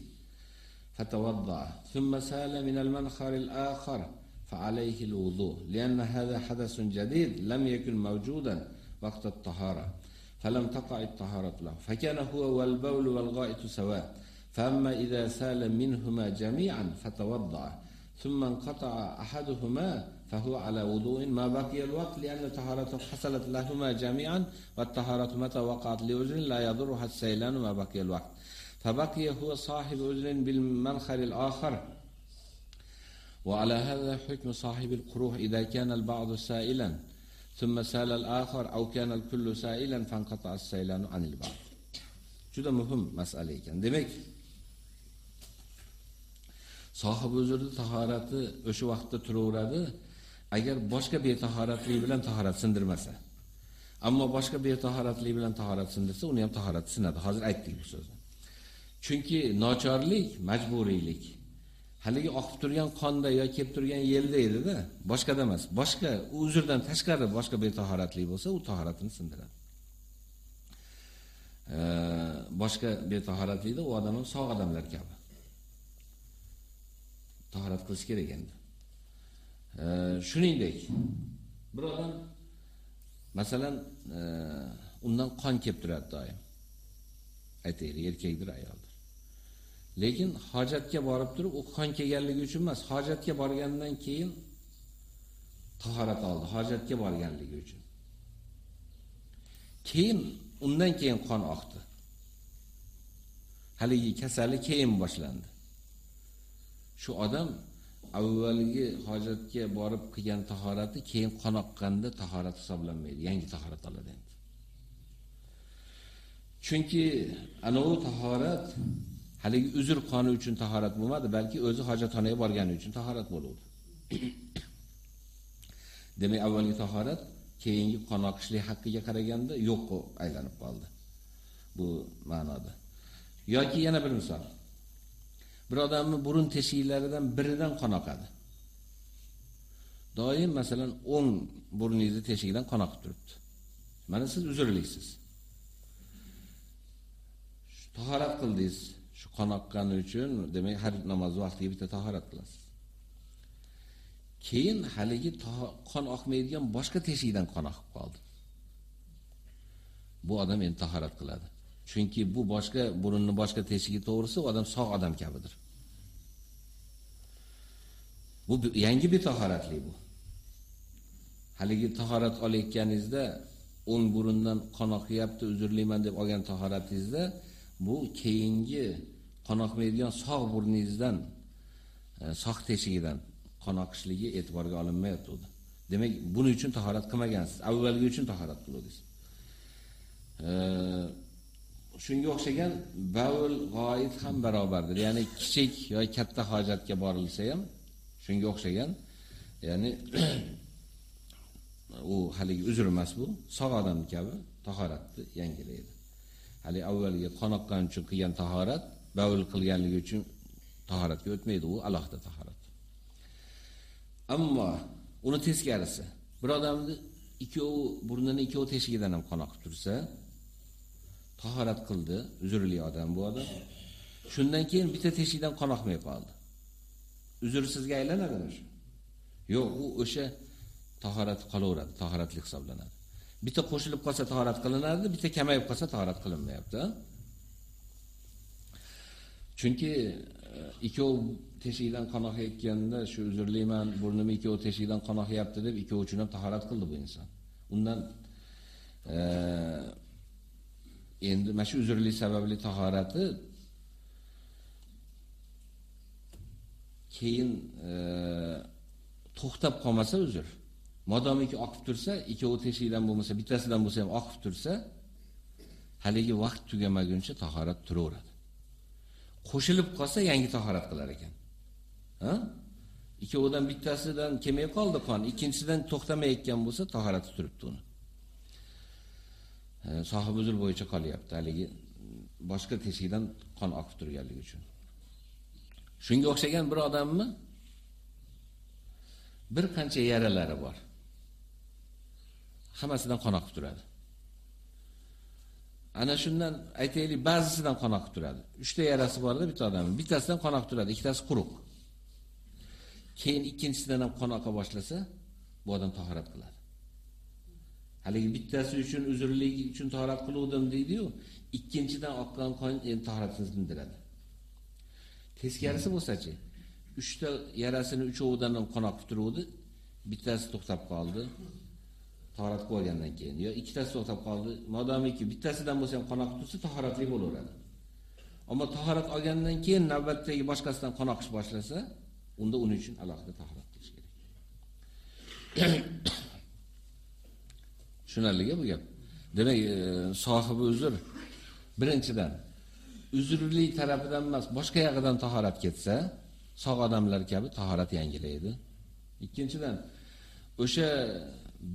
فتوضأ ثم سال من المنخر الآخر فعليه الوضوء. لأن هذا حدث جديد لم يكن موجودا وقت الطهارة فلم تقع الطهارة له. فكان هو والبول والغائط سواء. فأما إذا سال منهما جميعا فتوضأ ثم انقطع أحدهما فهو على وضوء ما بقي الوقت لأن طهارته حصلت لهما جميعا والطهارة متى وقعت لعذر لا يضرها السيلان ما بقي الوقت. فبقي هو صاحب عذر بالمنخر الآخر. وعلى هذا حكم صاحب القروح إذا كان البعض سائلا ثم سال الآخر أو كان الكل سائلا فانقطع السيلان عن البعض. juda muhim masala ekan. Demak, Sohib o'zini tahorati o'sha vaqtda turaveradi, agar boshqa betahoratlik bilan tahorat sindirmasa. Ammo boshqa betahoratlik bilan tahorat sindirsa, uni ham tahorati sinadi. Hozir aytdik bu so'zni. Chunki nochorlik majburiylik. haligi oqib turgan qonda yo kelib turgan yelda edi-da, boshqada emas. Boshqa uzrdan tashqari boshqa betahoratlik bo'lsa, u tahoratini sindiradi. Boshqa betahoratlikda u odam ham sog' odamlar kabi. Tahorat qilish kerak endi. Shuningdek, bir odam masalan, e, undan qon kelib turadi doim. Aytaylik, erkakdir, ayoldir. Lekin hojatga borib turib, u qon kelganligi uchun emas, hojatga borgandan keyin tahorat oldi, hojatga borganligi uchun. Keyin undan keyin qon oqdi. Haligi kasali keyin boshlandi. Shu odam avvalgi hojatga borib qilgan tahorati keyin qonoqqanda tahorat hisoblanmaydi, yangi tahorat oladi endi. Chunki ana tahorat haligi uzr qoni uchun tahorat bo'lmadi, balki o'zi hojatxonaga borgani uchun tahorat bo'luvdi Demak, avvalgi tahorat keyingi qonoqishlik haqqiga qaraganda yo'q aylanib qoldi. Bu ma'noda. yoki yana bir misol. Bir odamni burun teshiklaridan biridan qon oqadi. Doim masalan 10 burningizni teshigidan qon oqib turibdi. Mana siz uzrliksiz. Tahorat qildingiz. Shu qon oqqani uchun, demak, har namoz vaqtiga bitta tahorat qilasiz. Keyin haligi qon oqmaydigan boshqa teshikdan qon oqib qoldi. Bu odam endi tahorat qiladi. Chunki bu boshqa burunni boshqa teshigi to'g'risi odam sog' odam kabidir. Bu yangi bir tahoratli bu. Haligi tahorat olayotganingizda o'ng burundan qon oqyapti, uzrliman deb olgan tahoratingizda bu keyingi qon oqmaydigan sog' burningizdan, e, sog' teshigidan qon oqishligi e'tiborga olinmayapti edi. Demak, buning uchun tahorat qilmagansiz. Avvalgi uchun tahorat qildingiz. E, Shunga o'xshagan bavul g'oyib ham barobardir. Ya'ni kichik yoki katta hojatga borilsa ham shunga o'xshagan, ya'ni u haligi uzr emas bu, sog' odam kabi tahoratni yangilaydi. Hali avvalgi qonoqqan uchun qilgan tahorat bavul qilganligi uchun tahoratga o'tmaydi, u alohida tahorat. Ammo uni teskarisi, bir odamni ikkovi burnini ikkovi teshigidan ham qon oqib tursa, tahorat qildi, uzrli odam bu odam. Shundan keyin bitta teshikdan qon oqmay qoldi. Uzrsizga aylanadimi shu? Yo'q, u o'sha tahorat qolaveradi, tahoratli hisoblanadi. Bitta qo'shilib qolsa tahorat qilinadi, bitta kamayib qolsa tahorat qilinmayapti. Chunki e, ikkov teshikdan qon oqayotganda shu uzrliman, burnim ikkov teshikdan qon oqyapti deb ikkov uchun ham tahorat qildi bu inson. Undan e, endi mana shu uzrlik sababli tahorati keyin e, to'xtab qolmasa uzr. Modomiki oqib tursa, ikkovi teshikdan bo'lmasa, bittasidan bo'lsa ham oqib tursa, haligi vaqt tugamaguncha tahorat turaveradi. qo'shilib qolsa yangi tahorat qilar ekan. Ha? Ikkovidan bittasidan kelmay qoldi qon, ikkinchisidan to'xtamayotgan bo'lsa tahorati turibdi uni. Sohib bo'yicha qolyapti haligi boshqa teshikdan qon oqib turganligi uchun. Shunga o'xshagan bir odammi bir qancha yaralari bor. Hammasidan qon oqib turadi. Ana shundan aytaylik, ba'zisidan qon oqib turadi. 3 ta yarasi borda bitta odamning, bittasidan qon oqib turadi, ikkitasi quruq. Keyin ikkinchisidan ham qon oqa boshlasa, bu odam tahorat qiladi. Haligi bittasi uchun uzrlik uchun tahorat qiluvdim deydi-yu, ikkinchidan oqqan qon endi tahoratsiz dindiradi. Teskarisi bo'lsa-chi, 3 ta yarasini uchovidan ham qon oqib turuvdi, bittasi to'xtab qoldi. tahorat qilgandan keyin yo ikkitasi to'xtab qoldi, modomiki bittasidan bo'lsa ham qonoq tursa tahoratli bo'laveradi. Ammo tahorat olgandan keyin navbatdagi boshqasidan qonoqish boshlasa, unda uning uchun alohida tahorat qilish kerak. Tushunarligi bu gap. Demak, e, sohibi uzr birinchidan uzrli tarafidan emas, boshqa yog'idan tahorat ketsa, sog' odamlar kabi tahorat yangilaydi. Ikkinchidan, o'sha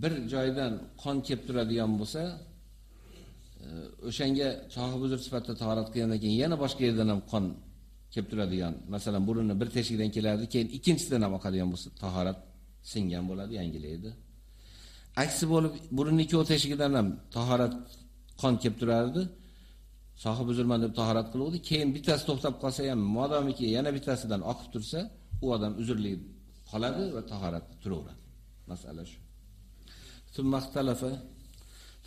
bir joydan qon kelib turadigan bo'lsa, e, o'shanga sohib uzr sifatida tahorat qilgandan keyin yana boshqa yerdan ham qon kelib turadigan, masalan, burunni bir teshikdan keladi, keyin ikkinchisidan ham oqadigan bo'lsa, tahorat singan bo'ladi, yangilaydi. Aksi bo'lib, burunning ikki teshigidan ham tahorat qon kelib turardi. Sohib uzrman deb tahorat qiluvdi, keyin bittasi to'xtab qolsa ham, modomiki yana bittasidan oqib tursa, u odam uzrli qoladi va tahorat turaveradi. Masala shu. ثم اختلف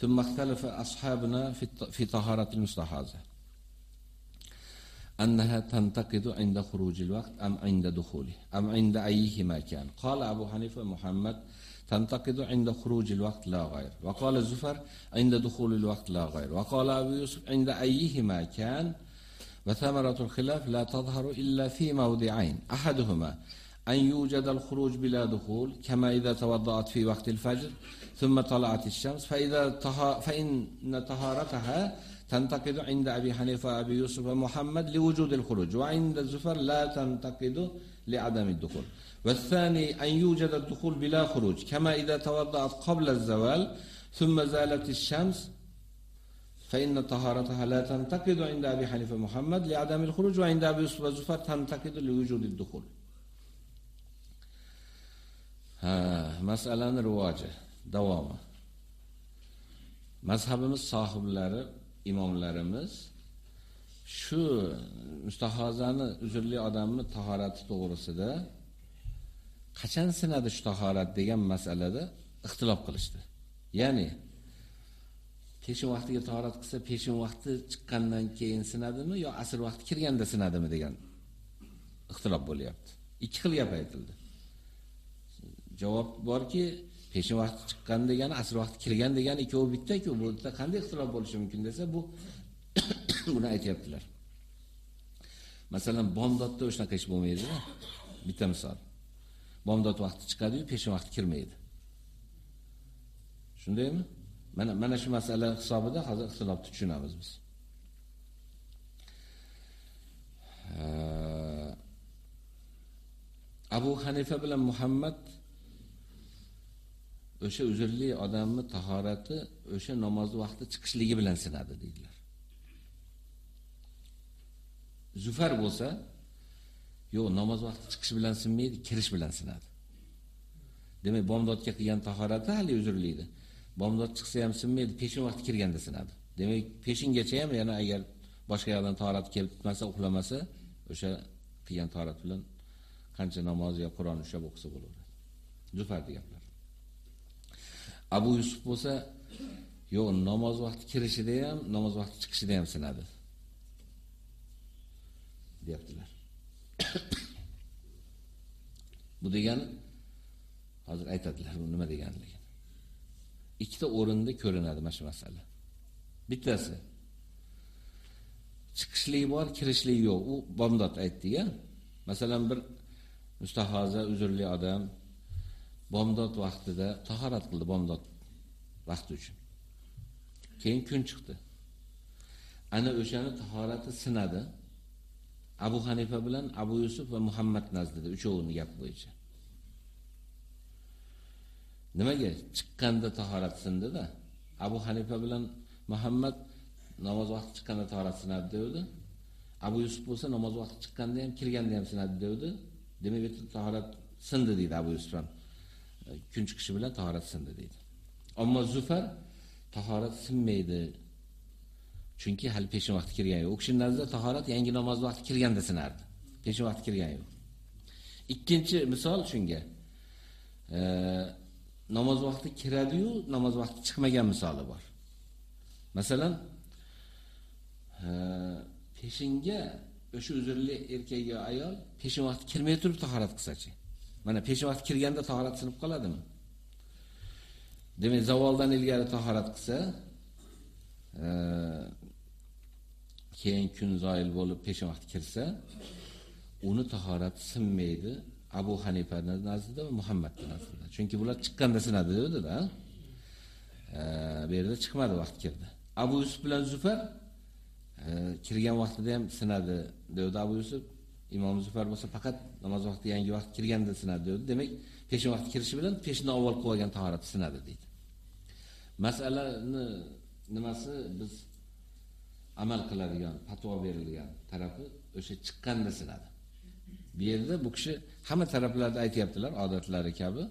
ثم اختلف أصحابنا في في طهارة المستحاضة أنها تنتقد عند خروج الوقت أم عند دخوله أم عند أيهما كان قال أبو حنيفة محمد تنتقد عند خروج الوقت لا غير. وقال الزفر عند دخول الوقت لا غير. وقال أبو يوسف عند أيهما كان؟ وثمرة الخلاف لا تظهر إلا في موضعين. أحدهما أن يوجد الخروج بلا دخول كما إذا توضأت في وقت الفجر ثم طلعت الشمس فإذا طه... فإن طهارتها تنتقد عند أبي حنيفة وأبي يوسف ومحمد لوجود الخروج. وعند الزفر لا تنتقد لعدم الدخول. والثاني أن يوجد الدخول بلا خروج كما إذا توضأت قبل الزوال ثم زالت الشمس فإن طهارتها لا تنتقد عند أبي حنيفة محمد لعدم الخروج وعند أبي يوسف وزفر تنتقد لوجود الدخول ها مسألة رواجه davomi. Mazhabimiz sohiblari, imomlarimiz shu mustahozani uzrli odamni tahorati to'g'risida qachon sinadi shu tahorat degan masalada ixtilof qilishdi. Ya'ni peshin vaqtiga tahorat qilsa, peshin vaqti chiqqandan keyin sinadimi yo asr vaqti kirganda sinadimi degan ixtilof bo'lyapti. Ikki xil gap aytildi. Javob borki, peshin vaqti chiqqan degani asr vaqti kirgan degani ikkovi bitta-ku. Bu yerda qanday ixtilof bo'lishi mumkin desa, bu buni aytayaptilar. Masalan, bomdodda o'shanaqa ish bo'lmaydi. Bitta misol. Bomdod vaqti chiqadi-yu, peshin vaqti kirmaydi. Shundaymi? Mana mana shu masala hisobida hozir ixtilofni tushunamiz biz. Abu Hanifa bilan Muhammad o'sha uzrli odamni tahorati o'sha namoz vaqti chiqishligi bilan sinadi deydilar. Zufar bo'lsa, yo'q, namoz vaqti chiqish bilan sinmaydi, kirish bilan sinadi. Demak, bomdodga qilgan tahorati hali uzrli edi. Bomdod chiqsa ham sinmaydi, peshin vaqti kirganda sinadi. Demak, peshingacha ham yana agar boshqa yoqdan tahorat kelmasa, uxlamasa, o'sha qilgan tahorat bilan qancha namoz yo Qur'on ushlab o'qisa bo'laveradi. Zufar deganlar. Abu Yusuf bo'lsa, yo'q, namoz vaqti kirishida ham, namoz vaqti chiqishida ham sinadi. deyaptilar. Bu degani hozir aytadilar bu nima deganligini. Ikkita o'rinda ko'rinadi mana shu masala. Bittasi chiqishlik bor, kirishlik yo'q. U bomdod aytdi-ya. Masalan bir mustahoza, uzrli odam bomdod vaqtida tahorat qildi bomdod vaqti uchun. Keyin kun chiqdi. Ana o'shani tahorati sinadi. Abu Hanifa bilan Abu Yusuf va Muhammad nazdida uchovini gap bo'yicha. Nimaga chiqqanda tahorat sindida Abu Hanifa bilan Muhammad namoz vaqti chiqqanda tahorat sinadi dedi. Abu Yusuf bo'lsa namoz vaqti chiqqanda ham, kirganda ham sinadi dedi. Demak, bu tahorat sindi deydi Abu Yusuf ham. kun chiqishi bilan tahorat sindi deydi. Ammo Zufar tahorat sinmaydi. Chunki hali peshin vaqti kirgan yo'q. O'kishin nazarda tahorat yangi namoz vaqti kirganda sinardi. Peshin vaqti kirgan yo'q. Ikkinchi misol shunga. E, namoz vaqti kiradi-yu, namoz vaqti chiqmagan misoli bor. Masalan, e, peshinga o'sha uzrli erkak yo ayol peshin vaqti kirmay turib tahorat qilsa-chi? Mana peshin vaqti kirganda tahorat sinib qoladimi? Demak, zavoldan ilgari tahorat qilsa, e, keyin kun zoil bo'lib peshin vaqt kirsa, uni tahorat sinmaydi. Abu Hanifa nazdida va Muhammad nazdida. Chunki bular chiqqanda sinadi dedida bu yerda chiqmadi vaqt kirdi. Abu Yusuf bilan Zufar kirgan vaqtida ham sinadi devdi Abu Yusuf. imom zufar bo'lsa faqat namoz vaqti yangi vaqt kirganda sinadi devdi demak peshin vaqti kirishi bilan peshindan avval qilib olgan tahorati sinadi deydi masalani nimasi biz amal qiladigan fatvo berilgan tarafi o'sha chiqqanda sinadi bu yerda bu kishi hamma taraflarda aytyaptilar odatlari kabi.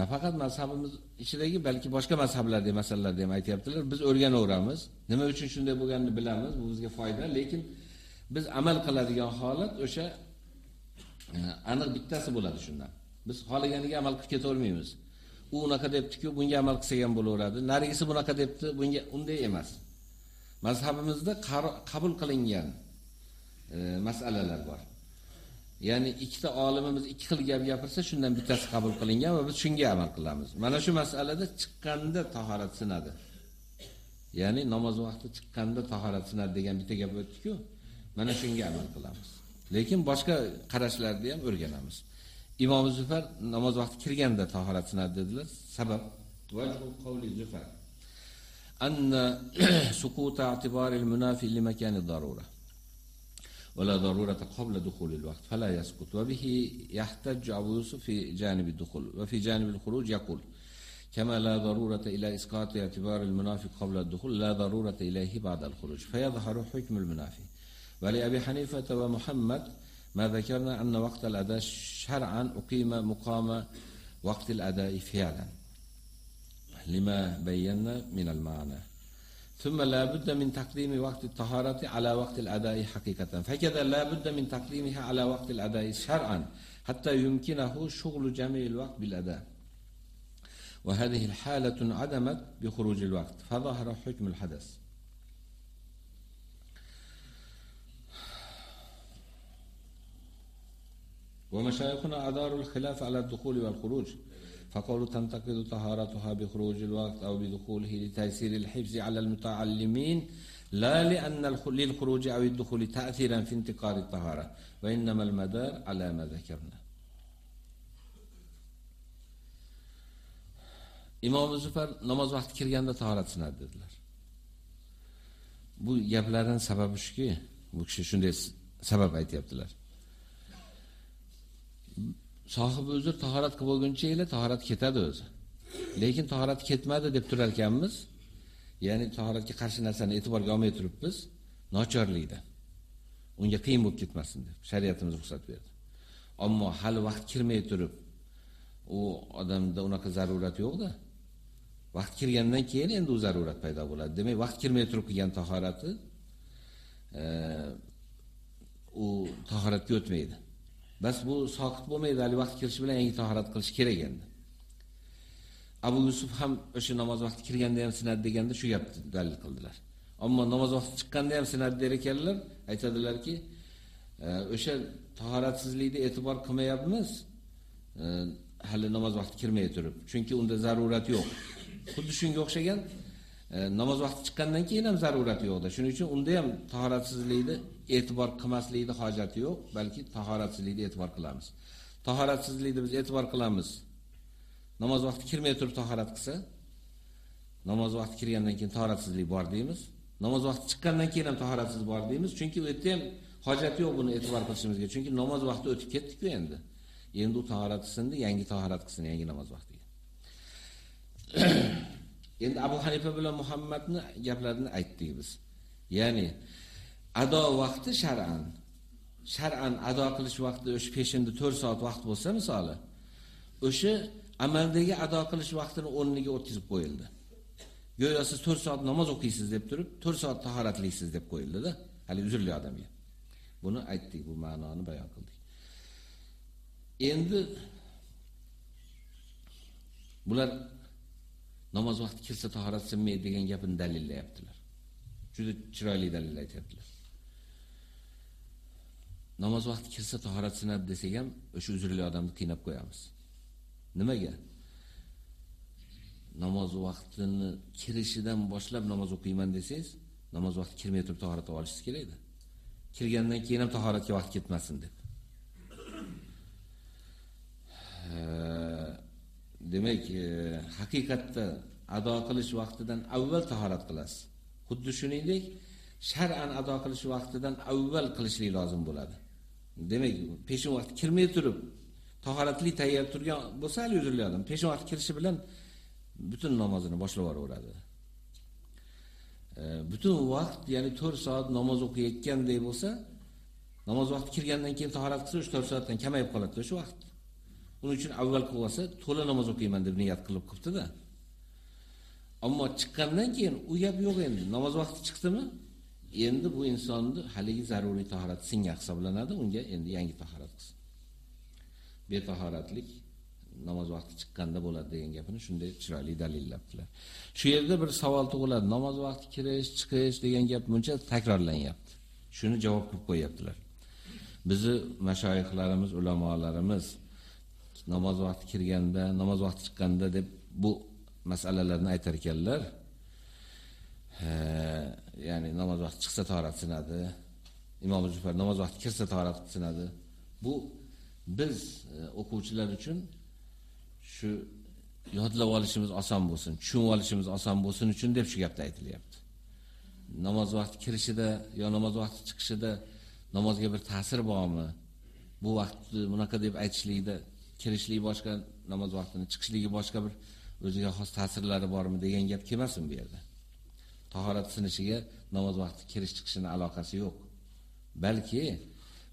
Nafaqat mazhabimiz ichidagi balki boshqa mazhablardagi masalalarda ham aytyaptilar biz o'rganaveramiz nima uchun shunday bo'lganini bilamiz bu bizga foyda lekin biz amal qiladigan holat o'sha e, aniq bittasi bo'ladi shundan. Biz xohlaganiga amal qilib ketavermaymiz. U unaqa debdi-ku, bunga amal qilsak ham bo'laveradi. Narigisi bunaqa debdi bunga unday emas. Mazhabimizda qabul qilingan e, masalalar bor Ya'ni ikkita olimimiz ikki xil gap gapirsa, shundan bittasi qabul qilingan va biz shunga amal qilamiz. Mana shu masalada chiqqanda tahorat sinadi. Ya'ni namoz vaqti chiqqanda tahorat sinadi degan bitta gap o'tdi-ku, mana shunga amal qilamiz. Lekin boshqa qarashlarni ham o'rganamiz. Imom Zufar namoz vaqti kirganda tahorat sinadi dedilar. Sabab vajhu qawli Zufar sukuta i'tibari al-munafi li makani darura. ولا ضرورة قبل دخول الوقت فلا يسكت. وبه يحتج أبو يوسف في جانب الدخول وفي جانب الخروج يقول كما لا ضرورة إلى إسقاط اعتبار المنافق قبل الدخول لا ضرورة إليه بعد الخروج. فيظهر حكم المنافق ولأبي حنيفة ومحمد ما ذكرنا أن وقت الأداء شرعا أقيم مقام وقت الأداء فعلا. لما بينا من المعنى. ثم لا بد من تقديم وقت الطهارة على وقت الأداء حقيقة. فكذا لا بد من تقديمها على وقت الأداء شرعا حتى يمكنه شغل جميع الوقت بالأداء. وهذه الحالة عدمت بخروج الوقت فظهر حكم الحدث. ومشايخنا أداروا الخلاف على الدخول والخروج. فقول تنتقد طهارتها بخروج الوقت أو بدخوله لتيسير الحفظ على المتعلمين لا لأن للخروج أو الدخول تأثيرا في انتقال الطهارة وإنما المدار على ما ذكرنا imom zufar namoz vaqti kirganda tahorat sinadi dedilar bu gaplardan sababi shuki bu kishi shunday sabab aytyaptilar sohibi o'zi tahorat qilib bo'lguncha tahorat ketadi o'zi. Lekin tahorat ketmadi deb turar ekanmiz. Ya'ni tahoratga qarshi narsani e'tiborga olmay turibmiz, nochorlikda. Unga qiyin bo'lib ketmasin deb shariatimiz ruxsat berdi. Ammo hali vaqt kirmay turib, u odamda unaqa zarurat yo'qda Vaqt kirgandan keyin endi u zarurat paydo bo'ladi. Demak, vaqt kirmay turib qilgan tahorati e, u tahoratga o'tmaydi. Bas bu soqit bo'lmaydi, hali vaqt kirishi bilan yangi tahorat qilish kerak endi. Abu Yusuf ham o'sha namoz vaqti kirganda ham sinadi deganda shu gapni dalil qildilar. Ammo namoz vaqti chiqqanda ham sinadi der ekanlar, aytadilarki, e, o'sha tahoratsizlikni e'tibor qilmayapmiz. E, hali namoz vaqti kirmay turib, chunki unda zarurat yo'q. Xuddi shunga o'xshagan E, namoz vaqti chiqqandan keyin ham zarurat yo'qda. Shuning uchun unda ham tahoratsizlikni e'tibor qilmaslikni hojati yo'q, balki tahoratsizlikni e'tibor qilamiz. Tahoratsizlikni biz e'tibor qilamiz. Namoz vaqti kirmay turib tahorat qilsa, namoz vaqti kirgandan keyin tahoratsizlik bor deymiz. Namoz vaqti chiqqandan keyin ham tahoratsiz bor deymiz, chunki u yerda ham hojati yo'q buni e'tibor qilishimizga, chunki namoz vaqti o'tib ketdi-ku endi. Endi u tahorat qilsin, yangi tahorat qilsin, yangi namoz vaqtiga. endi Abu Hanifa bilan Muhammadni gaplarini aytdik biz. Ya'ni ado vaqti shar'an shar'an ado qilish vaqti o'sha peshinda 4 soat vaqt bo'lsa misoli o'sha amaldagi ado qilish vaqtini o'rniga o'tkazib qo'yildi. Go'yo siz 4 soat namoz o'qiysiz deb turib, 4 soat tahoratlisiz deb qo'yildi-da, hali uzrli odamga. Buni aytdik, bu ma'noni bayon qildik. Endi bular namoz vaqti kelsa tahorat sinmaydi degan gapini dalillayaptilar. Juda chiroyli dalil aytadilar. namoz vaqti kirsa tahorat sinadi desak ham o'sha uzrli odamni qiynab qo'yamiz. Nimaga? Namoz vaqtini kirishidan boshlab namoz o'qiyman desangiz, namoz vaqti kirmay turib tahorat olishingiz kerak edi. Kirgandan keyin ham tahoratga vaqt ketmasin deb. Demak, e, haqiqatda ado qilish vaqtidan avval tahorat qilasiz. Xuddi shuningdek, shar'an ado qilish vaqtidan avval qilishlik lozim bo'ladi. demak peshin vaqt kirmay turib tahoratli tayyor turgan bo'lsa hali uzrli odam peshin vaqt kirishi bilan butun namozini boshlab yuboraveradi e, butun vaqt ya'ni 4 soat namoz o'qiyotgandek bo'lsa namoz vaqti kirgandan keyin tahorat qilsa 3-4 soatdan kamayib qoladi shu vaqt Buning uchun avval qilib to'la namoz o'qiyman deb niyat qilib qilibdi-da ammo chiqqandan keyin u gap yo'q endi namoz vaqti chiqdimi endi bu insonni haligi zaruriy tahorat singa hisoblanadi unga endi yangi tahorat qilsin betahoratlik namoz vaqti chiqqanda bo'ladi degan gapini shunday chiroyli dalillabdilar. Shu yerda bir savol tug'iladi. Namoz vaqti kirish, chiqish degan gap buncha takrorlanyapti. Shuni javob qilib qo'yaptilar. Bizi mashoyixlarimiz, ulamolarimiz namoz vaqti kirganda, namoz vaqti chiqqanda deb bu masalalarni aytar ekanlar. ya'ni namoz vaqti chiqsa tahorat sinadi. Imom Jufar namoz vaqti kirsa tahorat sinadi. Bu biz e, o'quvchilar uchun shu yodlab olishimiz oson bo'lsin, tushunib olishimiz oson bo'lsin uchun deb shu gapni aytilyapti. Namoz vaqti kirishida yo namoz vaqti chiqishida namozga bir ta'sir bormi? Bu vaqtni bunaqa deb aytishlikda kirishligi boshqa, namoz vaqtini chiqishligi boshqa bir o'ziga xos ta'sirlari bormi degan gap kelmasin bu yerda. Tahorat sinishiga namoz vaqti kirish chiqishini aloqasi yo'q. Balki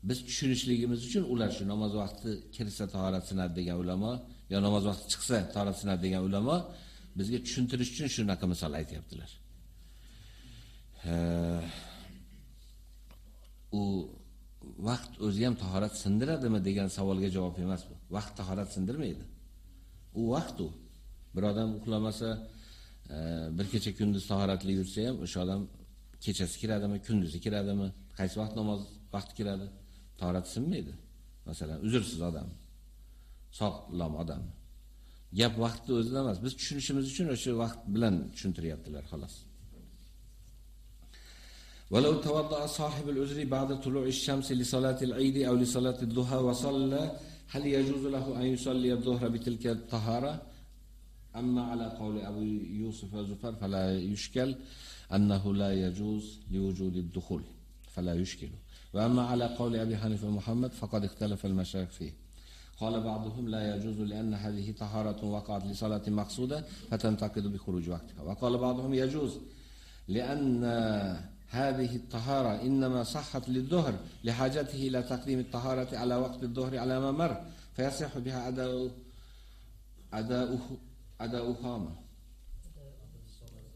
biz tushunishligimiz uchun ular shu namoz vaqti kirsa tahorat sinadi degan ulamo yo namoz vaqti chiqsa tahorat sinadi degan ulamo bizga tushuntirish uchun shunaqa misol aytyaptilar. u vaqt o'zi ham tahorat sindiradimi degan savolga javob emas bu. Vaqt tahorat sindirmaydi. U vaqt u. Bir odam uxlamasa, bir kecha kunduz tahoratli yursa ham o'sha odam kechasi kiradimi, kunduzi kiradimi, qaysi vaqt namoz vaqti kiradi? Tahorat sinmaydi. Masalan, uzrsiz odam. sog'lom odam. Gap vaqtni o'zida emas, biz tushunishimiz uchun o'sha vaqt bilan tushuntiryaptilar xolos. ولو توضأ صاحب العذر بعد طلوع الشمس لصلاة العيد أو لصلاة الضحى وصلى هل يجوز له أن يصلي الظهر بتلك الطهارة؟ أما على قول أبو يوسف وزفر فلا يشكل أنه لا يجوز لوجود الدخول فلا يشكل. وأما على قول أبي حنيفة محمد فقد اختلف المشايخ فيه. قال بعضهم لا يجوز لأن هذه طهارة وقعت لصلاة مقصودة فتنتقد بخروج وقتها. وقال بعضهم يجوز لأن هذه الطهارة إنما صحت للظهر لحاجته إلى تقديم الطهارة على وقت الظهر على ما مر فيصح بها أداء أداؤه أداؤها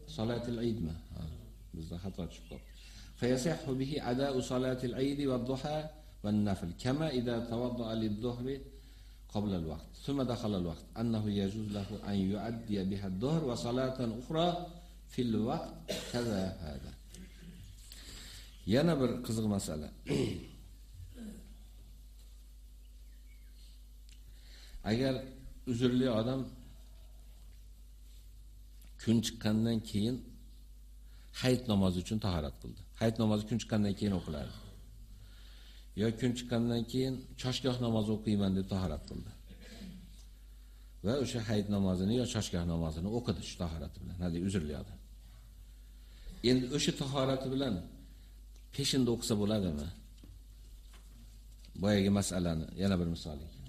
صلاة العيد ما؟ فيصح به أداء صلاة العيد والضحى والنفل كما إذا توضأ للظهر قبل الوقت ثم دخل الوقت أنه يجوز له أن يؤدي بها الظهر وصلاة أخرى في الوقت كذا هذا. Yana bir qiziq masala agar uzrli odam kun chiqqandan keyin hayit namozi uchun tahorat qildi. Hayit namozi kun chiqqandan keyin o'qiladi. yo kun chiqqandan keyin choshgoh namozi o'qiyman deb tahorat qildi. Va o'sha hayit namozini yo choshgoh namozini o'qidi shu tahorati bilan, hadi uzrli odam. Endi o'sha tahorati bilan peshinda o'qisa bo'ladimi? Boyagi masalani yana bir misol ekan.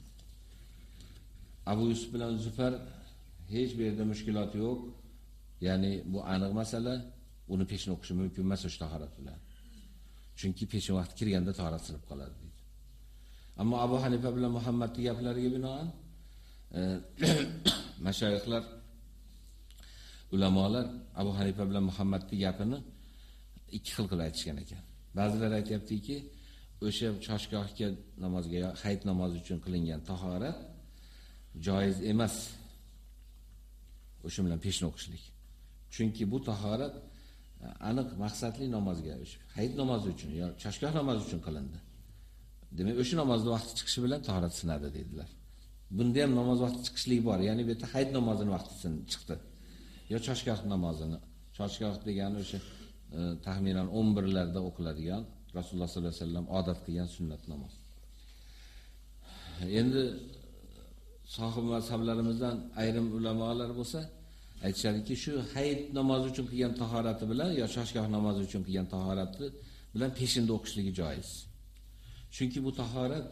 Abu Yusuf bilan Zufar hech bir yerda mushkilot yo'q. Ya'ni bu aniq masala, uni peshin o'qishi mumkin emas o'sha tahorat bilan. Chunki peshin vaqti kirganda tahorat sinib qoladi deydi. Ammo Abu Hanifa bilan Muhammadning gaplariga binoan e, mashayixlar ulamolar Abu Hanifa bilan Muhammadning gapini ikki xil qilib aytishgan ekan. Ba'zilar aytayaptiki, o'sha choshgohga namozga yo hayit namozi uchun qilingan tahorat joiz emas. O'sha bilan peshin o'qishlik. Chunki bu tahorat e, aniq maqsadli namozga hayit namozi uchun yo choshgoh namozi uchun qilindi. Demak, o'sha namozning vaqti chiqishi bilan tahorat sinadi dedilar. Bunda ham namoz vaqti chiqishlik bor, ya'ni bu yerda hayit namozining vaqti chiqdi. Yo choshgoh namozini. Choshgoh degani o'sha taxminan 11 larda o'qiladigan Rasululloh sollallohu alayhi vasallam odat qilgan sunnat namoz. Endi sohib mazhablarimizdan ayrim ulamolar bo'lsa, aytishadiki shu hayit namozi uchun qilgan tahorati bilan yo shoshgoh namozi uchun qilgan tahorati bilan peshinda o'qishligi joiz. Chunki bu tahorat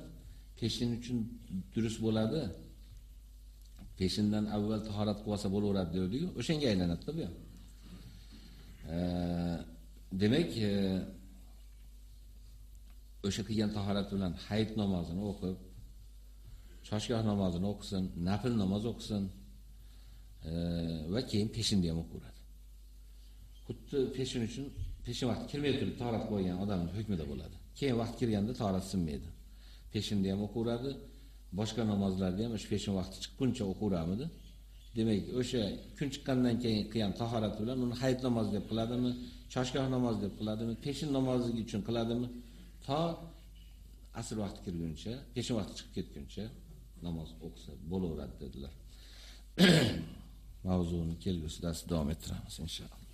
peshin uchun durust bo'ladi. Peshindan avval tahorat qilib olsa bo'laveradi deydi-ku. O'shanga aylanadi-da bu. Demak, e, o'sha qilgan tahorat bilan hayit namozini o'qib, shoshgoh namozini o'qisin, nafil namoz o'qisin e, va keyin peshinda ham o'qiradi. Xuddi peshin uchun peshin vaqt kirmay turib tahorat qo'ygan odamning hukmida bo'ladi. Keyin vaqt kirganda tahorat sinmaydi. Peshinda ham o'qiradi, boshqa namozlarda ham o'sha peshin vaqti chiqquncha o'qiramidi. Demak, o'sha kun chiqqandan keyin qilgan tahorati bilan uni hayit namozi deb qiladimi, choshgoh namozi deb qiladimi, peshin namozi uchun qiladimi, to asr vaqti kirguncha, peshin vaqti chiqib ketguncha namoz o'qisa bo'laveradi dedilar. Mavzuni kelgusi darsda davom ettiramiz inshaalloh.